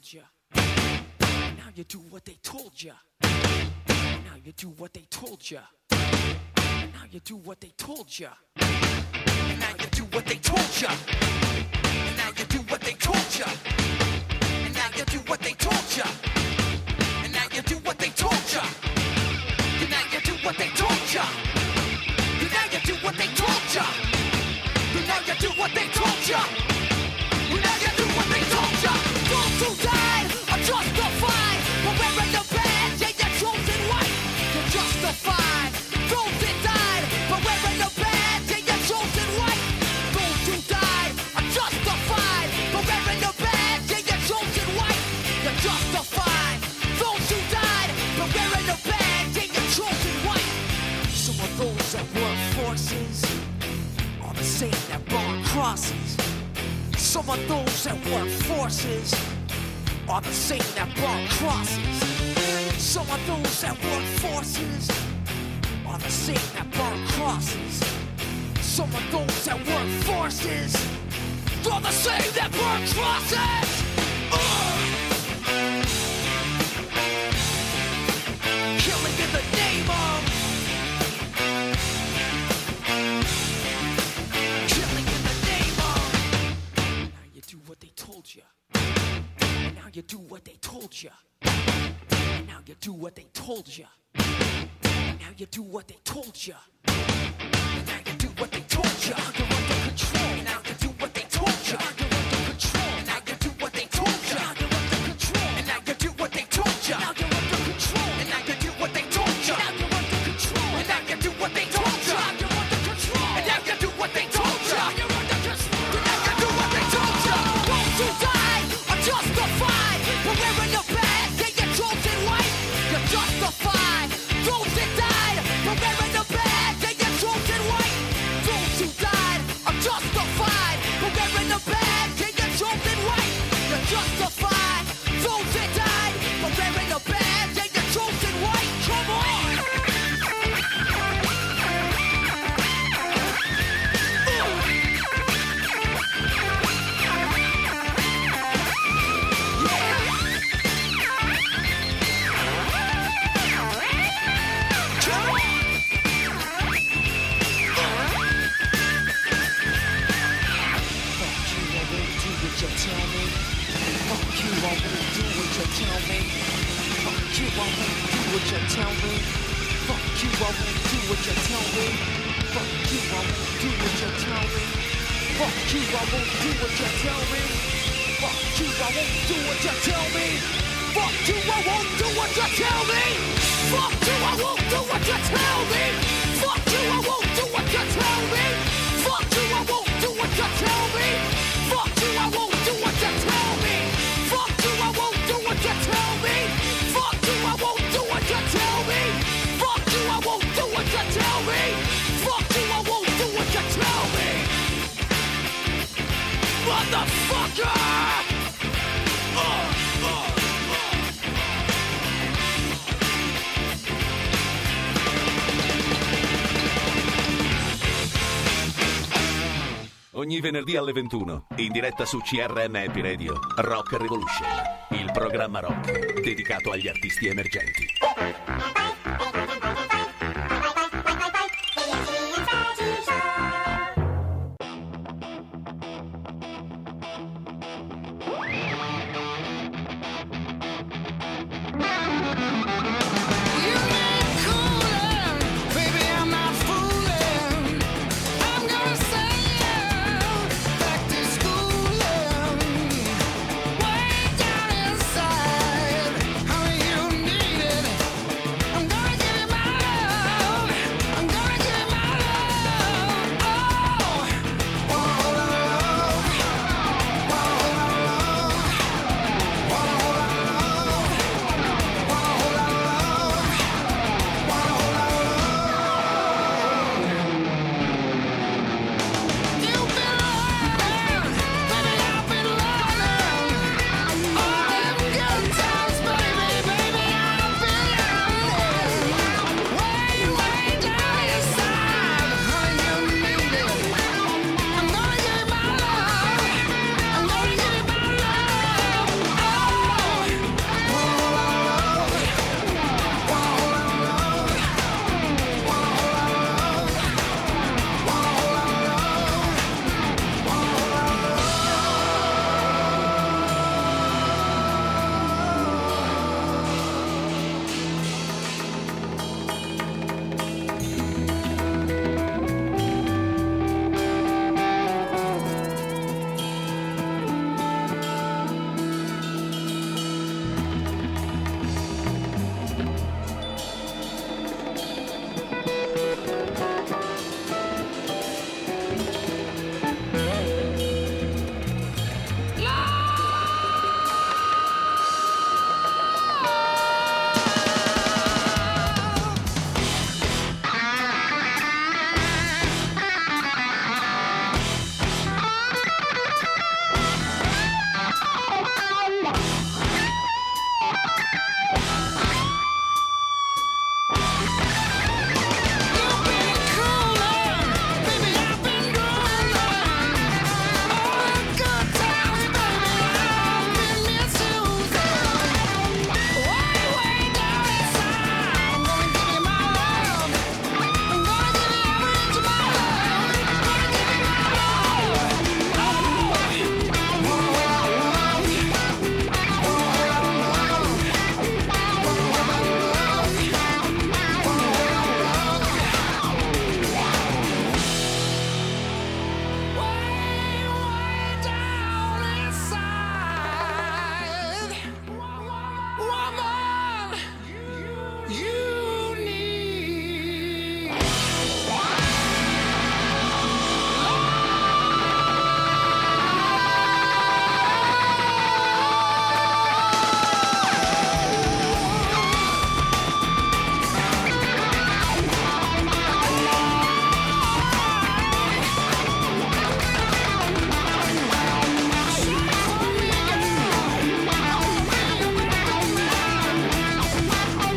Told you Now you do what they told you Now you do what they told you Now you do what they told you Now you do what they told you Now you do what they told you And now you do what they told you And now you do what they told you and now you do what they told ya. And now you do what they told ya. And now you do what they told ya. And now you do what they told who died burn crosses. Some of those that work forces are the same that burn crosses. Some of those that work forces are the same that burn crosses. Some of those that work forces are the same that burn crosses. do what they told you. ogni venerdì alle 21, in diretta su CRM Epiradio. Rock Revolution, il programma rock dedicato agli artisti emergenti.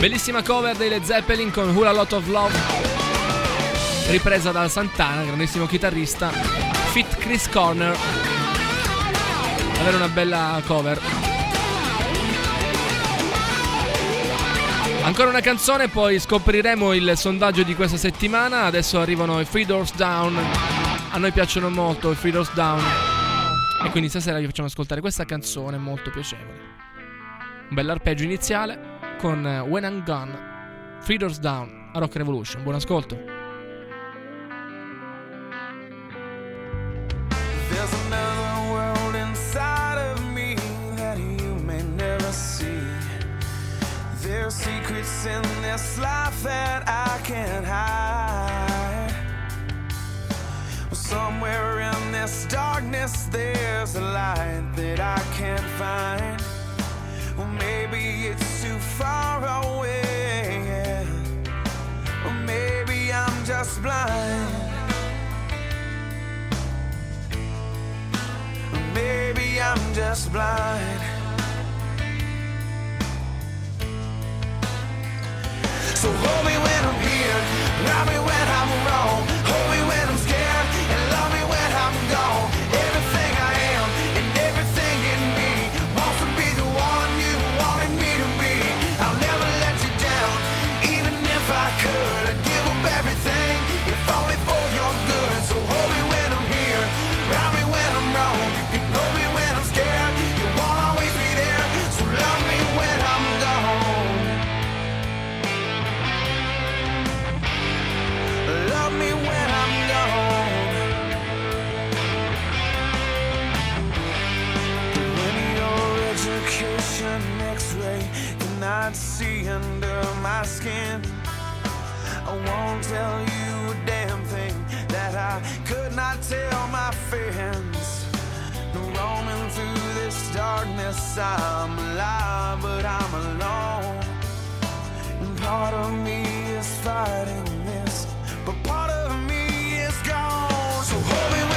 Bellissima cover dei Led Zeppelin con Who a Lot of Love. Ripresa da Santana, grandissimo chitarrista. Fit Chris Corner. Avere una bella cover. Ancora una canzone, poi scopriremo il sondaggio di questa settimana. Adesso arrivano i Free Doors Down. A noi piacciono molto i Free Doors Down. E quindi stasera vi facciamo ascoltare questa canzone molto piacevole. Un bell'arpeggio iniziale con eh, When I'm Gone. Free Doors Down a Rock Revolution. Buon ascolto. In this life that I can't hide. Somewhere in this darkness, there's a light that I can't find. Maybe it's too far away. Or maybe I'm just blind. Maybe I'm just blind. So hold me when I'm here, love me when I'm wrong, hold me skin, I won't tell you a damn thing that I could not tell my friends. Roaming through this darkness, I'm alive, but I'm alone. And part of me is fighting this, but part of me is gone. So hold me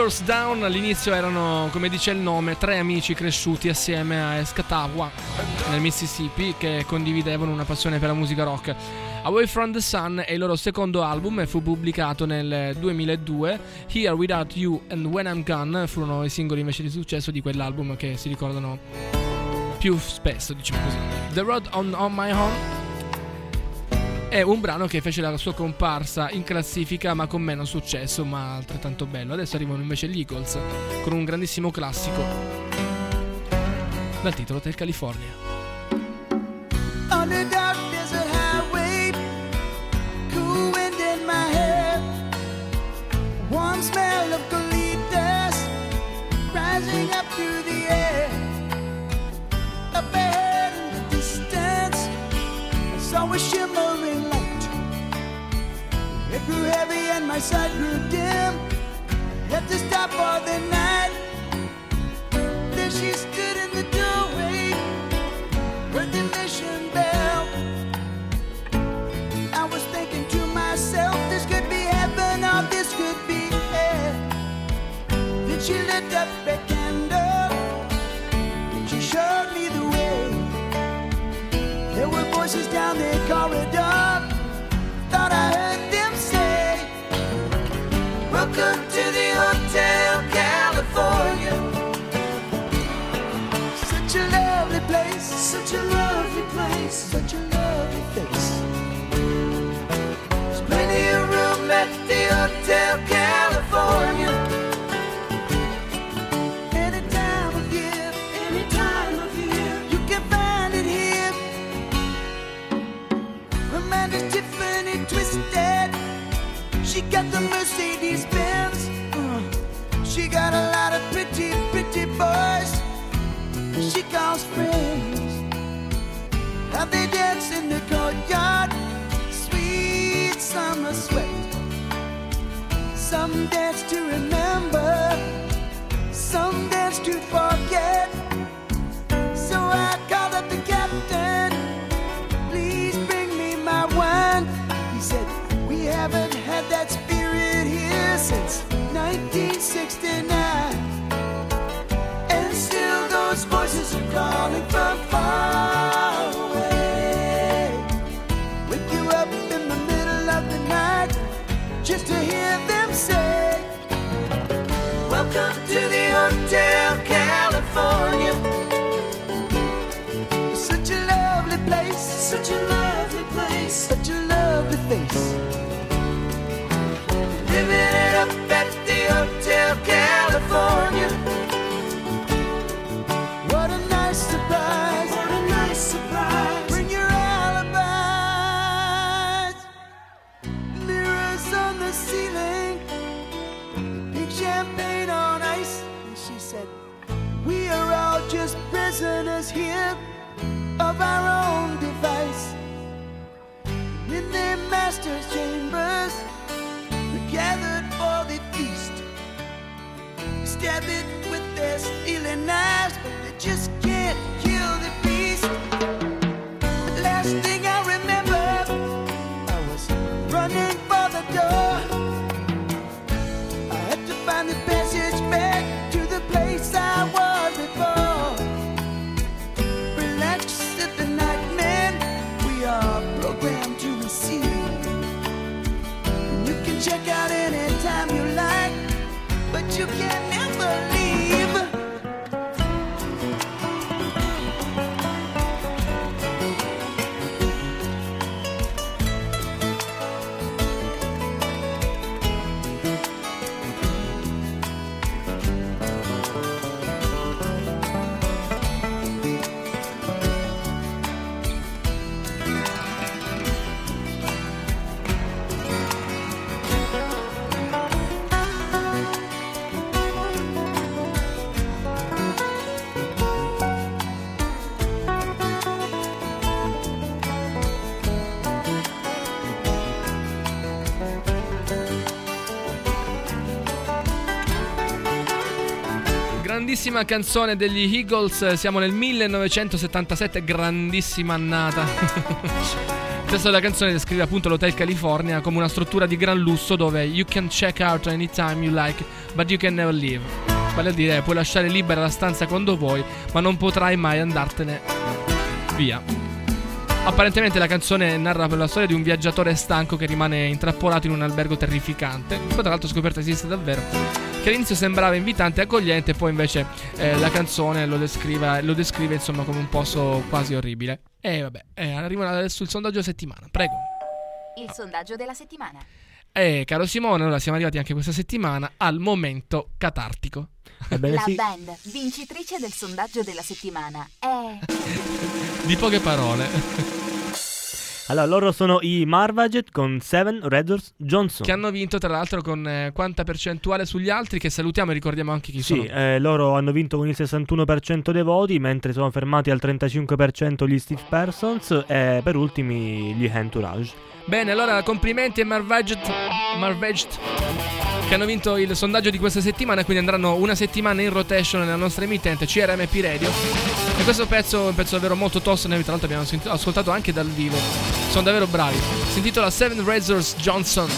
Doors Down all'inizio erano, come dice il nome, tre amici cresciuti assieme a Escatawah nel Mississippi che condividevano una passione per la musica rock. Away from the Sun è il loro secondo album e fu pubblicato nel 2002. Here Without You and When I'm Gone furono i singoli invece di successo di quell'album che si ricordano più spesso, diciamo così. The Road on, on My Own è un brano che fece la sua comparsa in classifica ma con meno successo ma altrettanto bello. Adesso arrivano invece gli Eagles con un grandissimo classico dal titolo Hotel California. Heavy and my sight grew dim. Had to stop for the night. There she stood in the doorway, heard the mission bell. I was thinking to myself, this could be heaven or this could be hell. Then she lit up a candle, and she showed me the way. There were voices down the corridor, Welcome to the Hotel California. Such a lovely place, such a lovely place, such a lovely face. There's plenty of room at the Hotel California. She got the Mercedes Benz. Uh, she got a lot of pretty, pretty boys. She calls friends. How they dance in the courtyard. Sweet summer sweat. Some dance to remember. Some dance to forget. So I had that spirit here since 1969. And still those voices are calling from far away. Wake you up in the middle of the night just to hear them say, Welcome to the Hotel just prisoners here of our own device. In their master's chambers, we gathered for the feast. Stab it with their stealing knives, but they just can't kill the beast. Last thing I remember, I was running for the door. You can Grandissima canzone degli Eagles, siamo nel 1977, grandissima annata. *laughs* Testo della canzone descrive appunto l'Hotel California come una struttura di gran lusso dove you can check out anytime you like, but you can never leave. Vale a dire, puoi lasciare libera la stanza quando vuoi, ma non potrai mai andartene via. Apparentemente la canzone narra la storia di un viaggiatore stanco che rimane intrappolato in un albergo terrificante. Poi tra l'altro ho scoperto esiste davvero. Che all'inizio sembrava invitante e accogliente, poi invece eh, la canzone lo descrive, lo descrive insomma come un posto quasi orribile. E vabbè, eh, arrivo adesso il sondaggio settimana, prego. Il sondaggio della settimana. E caro Simone, allora siamo arrivati anche questa settimana al momento catartico. Ebbene La sì. band vincitrice del sondaggio della settimana è *laughs* Di poche parole. Allora, loro sono i Marvaget con Seven Redors Johnson. Che hanno vinto tra l'altro con eh, quanta percentuale sugli altri che salutiamo e ricordiamo anche chi Sì, sono. eh, loro hanno vinto con il 61% dei voti, mentre sono fermati al 35% gli Steve Persons e per ultimi gli Entourage. Bene, allora complimenti a Marvaget, Marvaget che hanno vinto il sondaggio di questa settimana, quindi andranno una settimana in rotation nella nostra emittente CRMP Radio. E questo pezzo è un pezzo davvero molto tosto, noi tra l'altro abbiamo senti- ascoltato anche dal vivo. Sono davvero bravi. Si intitola Seven Razors Johnson.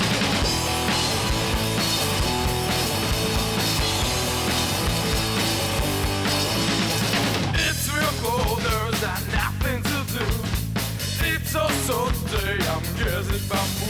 It's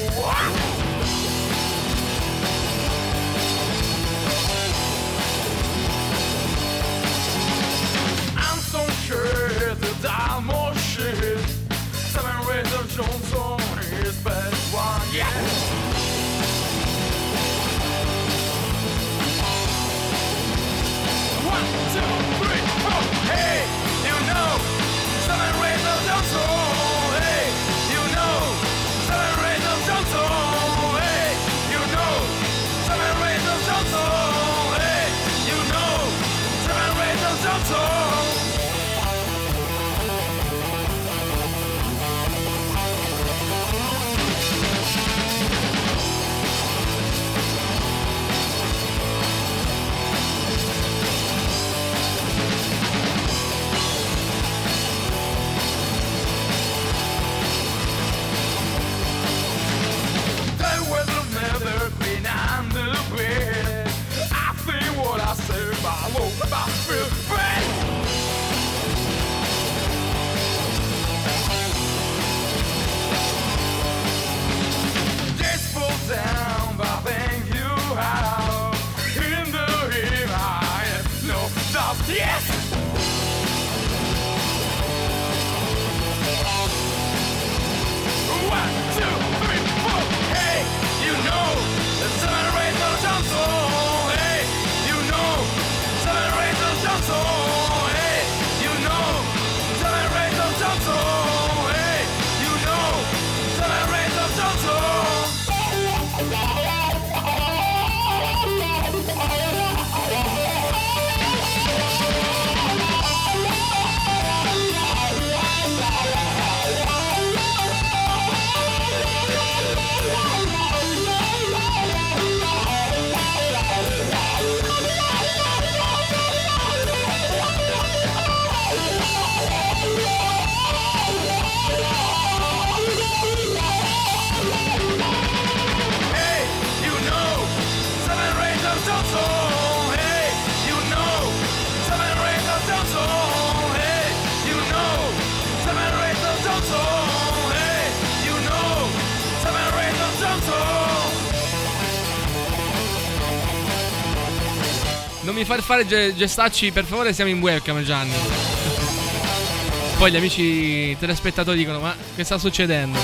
Mi far fare ge- gestacci, per favore, siamo in webcam, Gianni. Poi gli amici telespettatori dicono: Ma che sta succedendo?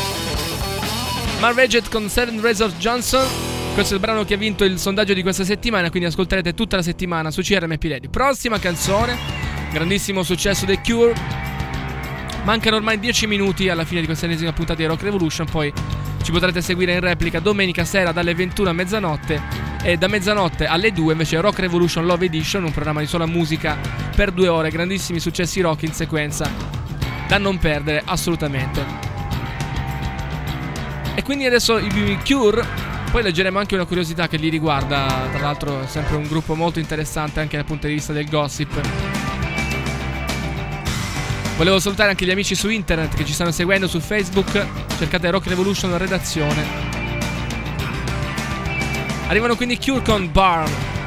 Marveget con Seven Razor Johnson. Questo è il brano che ha vinto il sondaggio di questa settimana. Quindi ascolterete tutta la settimana su CRMP Radio. Prossima canzone, grandissimo successo The Cure. Mancano ormai 10 minuti alla fine di questa ennesima puntata di Rock Revolution. Poi ci potrete seguire in replica domenica sera dalle 21 a mezzanotte. E da mezzanotte alle 2 invece Rock Revolution Love Edition, un programma di sola musica per due ore. Grandissimi successi rock in sequenza da non perdere assolutamente. E quindi adesso i Cure. Poi leggeremo anche una curiosità che li riguarda. Tra l'altro, è sempre un gruppo molto interessante anche dal punto di vista del gossip. Volevo salutare anche gli amici su internet che ci stanno seguendo su Facebook. Cercate Rock Revolution Redazione. Arrivano quindi Cure con Barn.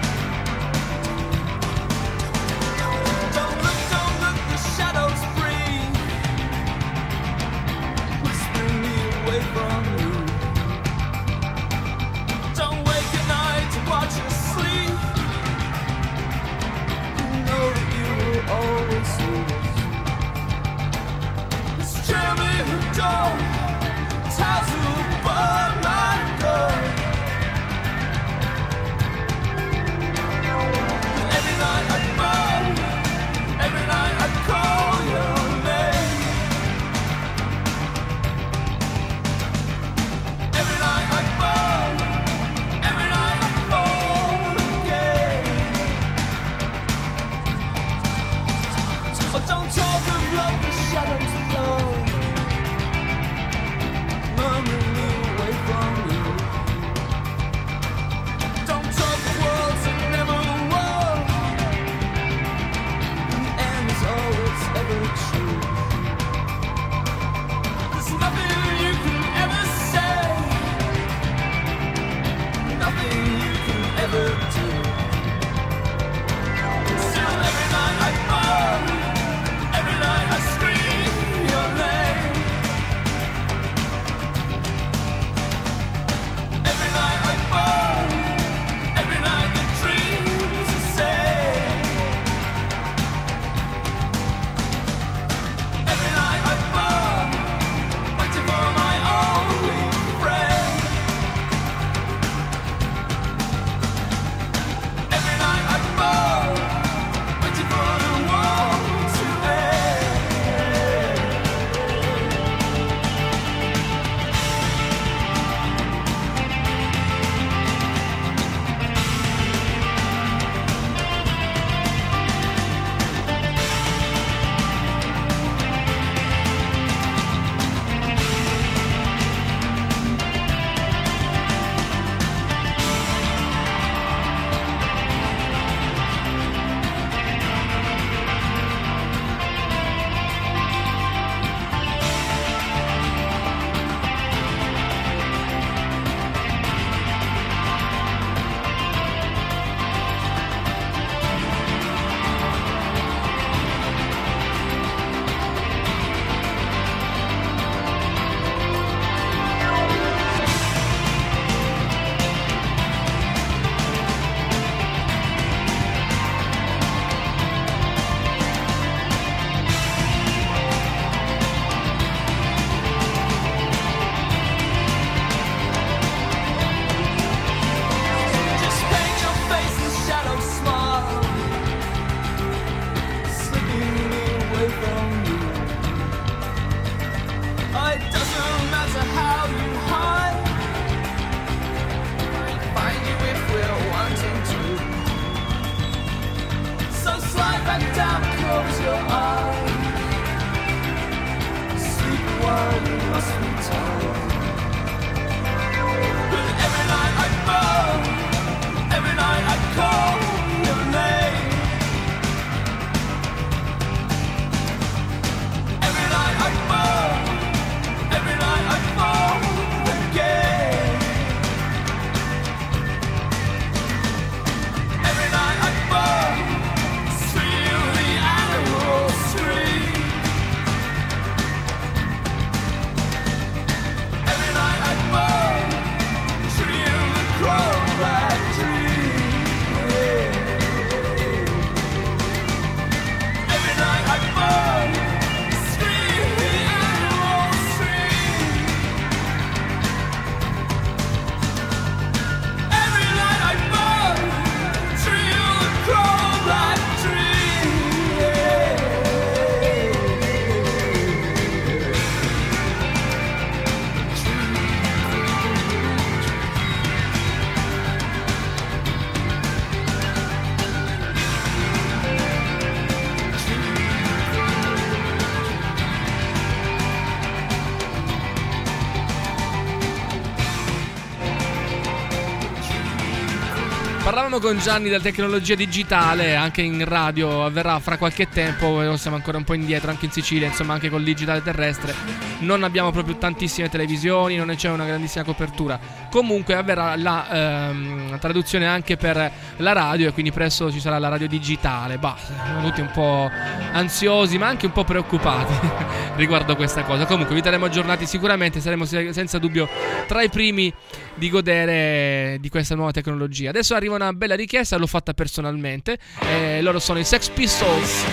Parlavamo con Gianni della tecnologia digitale, anche in radio avverrà fra qualche tempo, eh, siamo ancora un po' indietro anche in Sicilia, insomma anche col digitale terrestre. Non abbiamo proprio tantissime televisioni, non c'è una grandissima copertura. Comunque avverrà la ehm, traduzione anche per la radio e quindi presto ci sarà la radio digitale. Bah, siamo tutti un po' ansiosi ma anche un po' preoccupati *laughs* riguardo questa cosa. Comunque vi terremo aggiornati sicuramente, saremo se- senza dubbio tra i primi di godere di questa nuova tecnologia. Adesso arriva una bella richiesta, l'ho fatta personalmente. Eh, loro sono i Sex Pistols,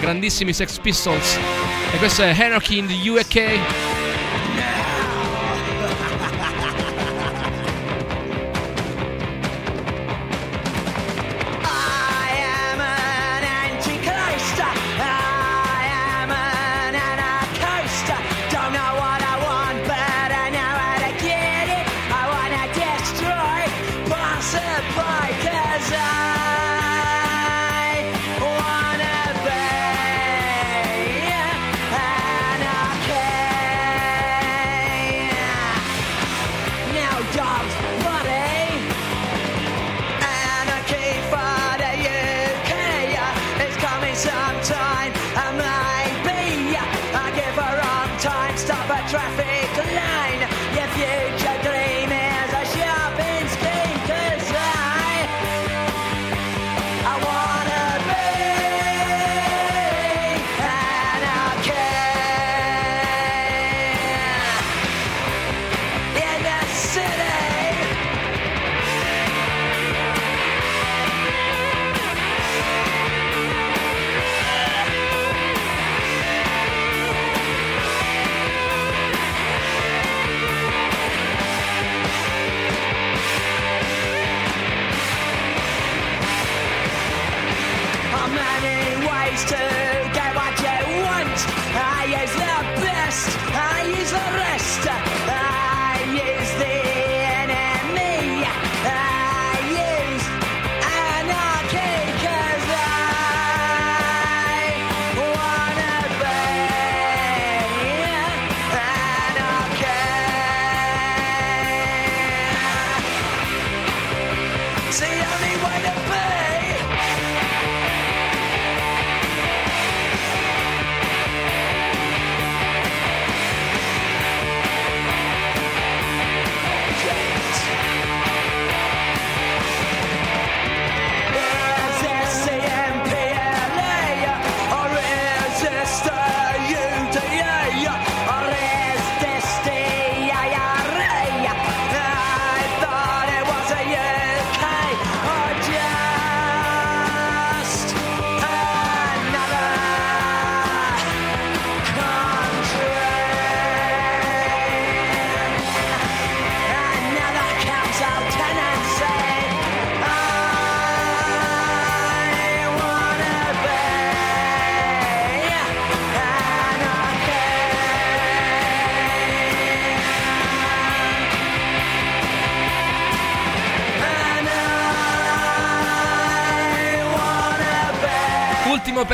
grandissimi Sex Pistols. E questo è Anarchy in the UK.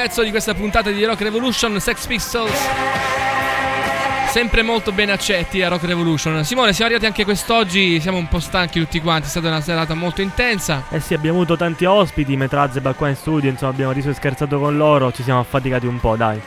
Pezzo di questa puntata di Rock Revolution, Sex Pistols. Sempre molto ben accetti a Rock Revolution. Simone, siamo arrivati anche quest'oggi, siamo un po' stanchi tutti quanti, è stata una serata molto intensa. Eh sì, abbiamo avuto tanti ospiti, Metrazeba qua in studio, insomma abbiamo riso e scherzato con loro, ci siamo affaticati un po', dai.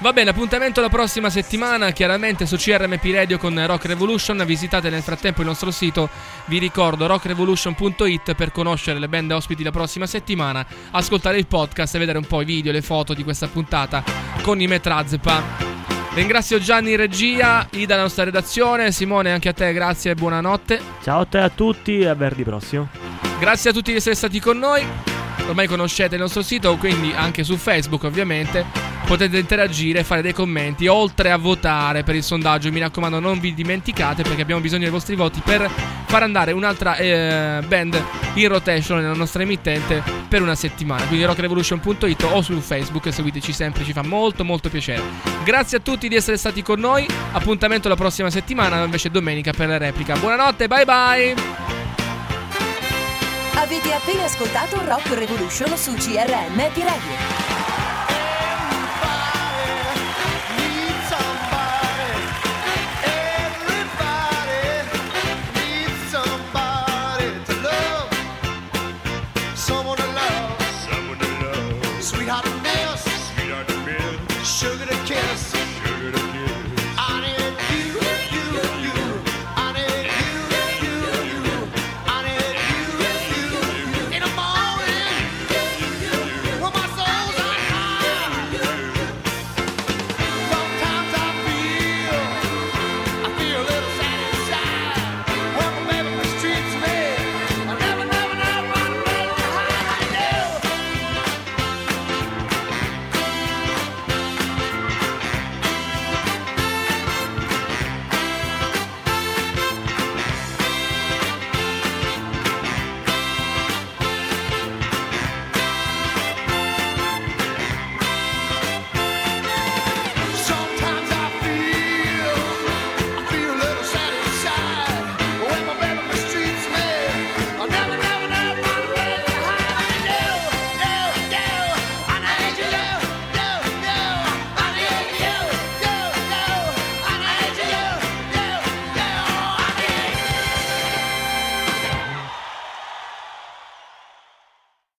Va bene, appuntamento la prossima settimana, chiaramente su CRMP Radio con Rock Revolution. Visitate nel frattempo il nostro sito, vi ricordo rockrevolution.it per conoscere le band ospiti la prossima settimana, ascoltare il podcast e vedere un po' i video, le foto di questa puntata con i Metrazzepa. Ringrazio Gianni regia, Ida la nostra redazione, Simone anche a te grazie e buonanotte. Ciao a te a tutti e a venerdì prossimo. Grazie a tutti di essere stati con noi. Ormai conoscete il nostro sito, quindi anche su Facebook ovviamente potete interagire, fare dei commenti, oltre a votare per il sondaggio. Mi raccomando, non vi dimenticate perché abbiamo bisogno dei vostri voti per far andare un'altra eh, band in rotation nella nostra emittente per una settimana. Quindi rockrevolution.it o su Facebook, seguiteci sempre, ci fa molto molto piacere. Grazie a tutti di essere stati con noi. Appuntamento la prossima settimana, invece domenica per la replica. Buonanotte, bye bye. Avete appena ascoltato Rock Revolution su CRM Pi Radio.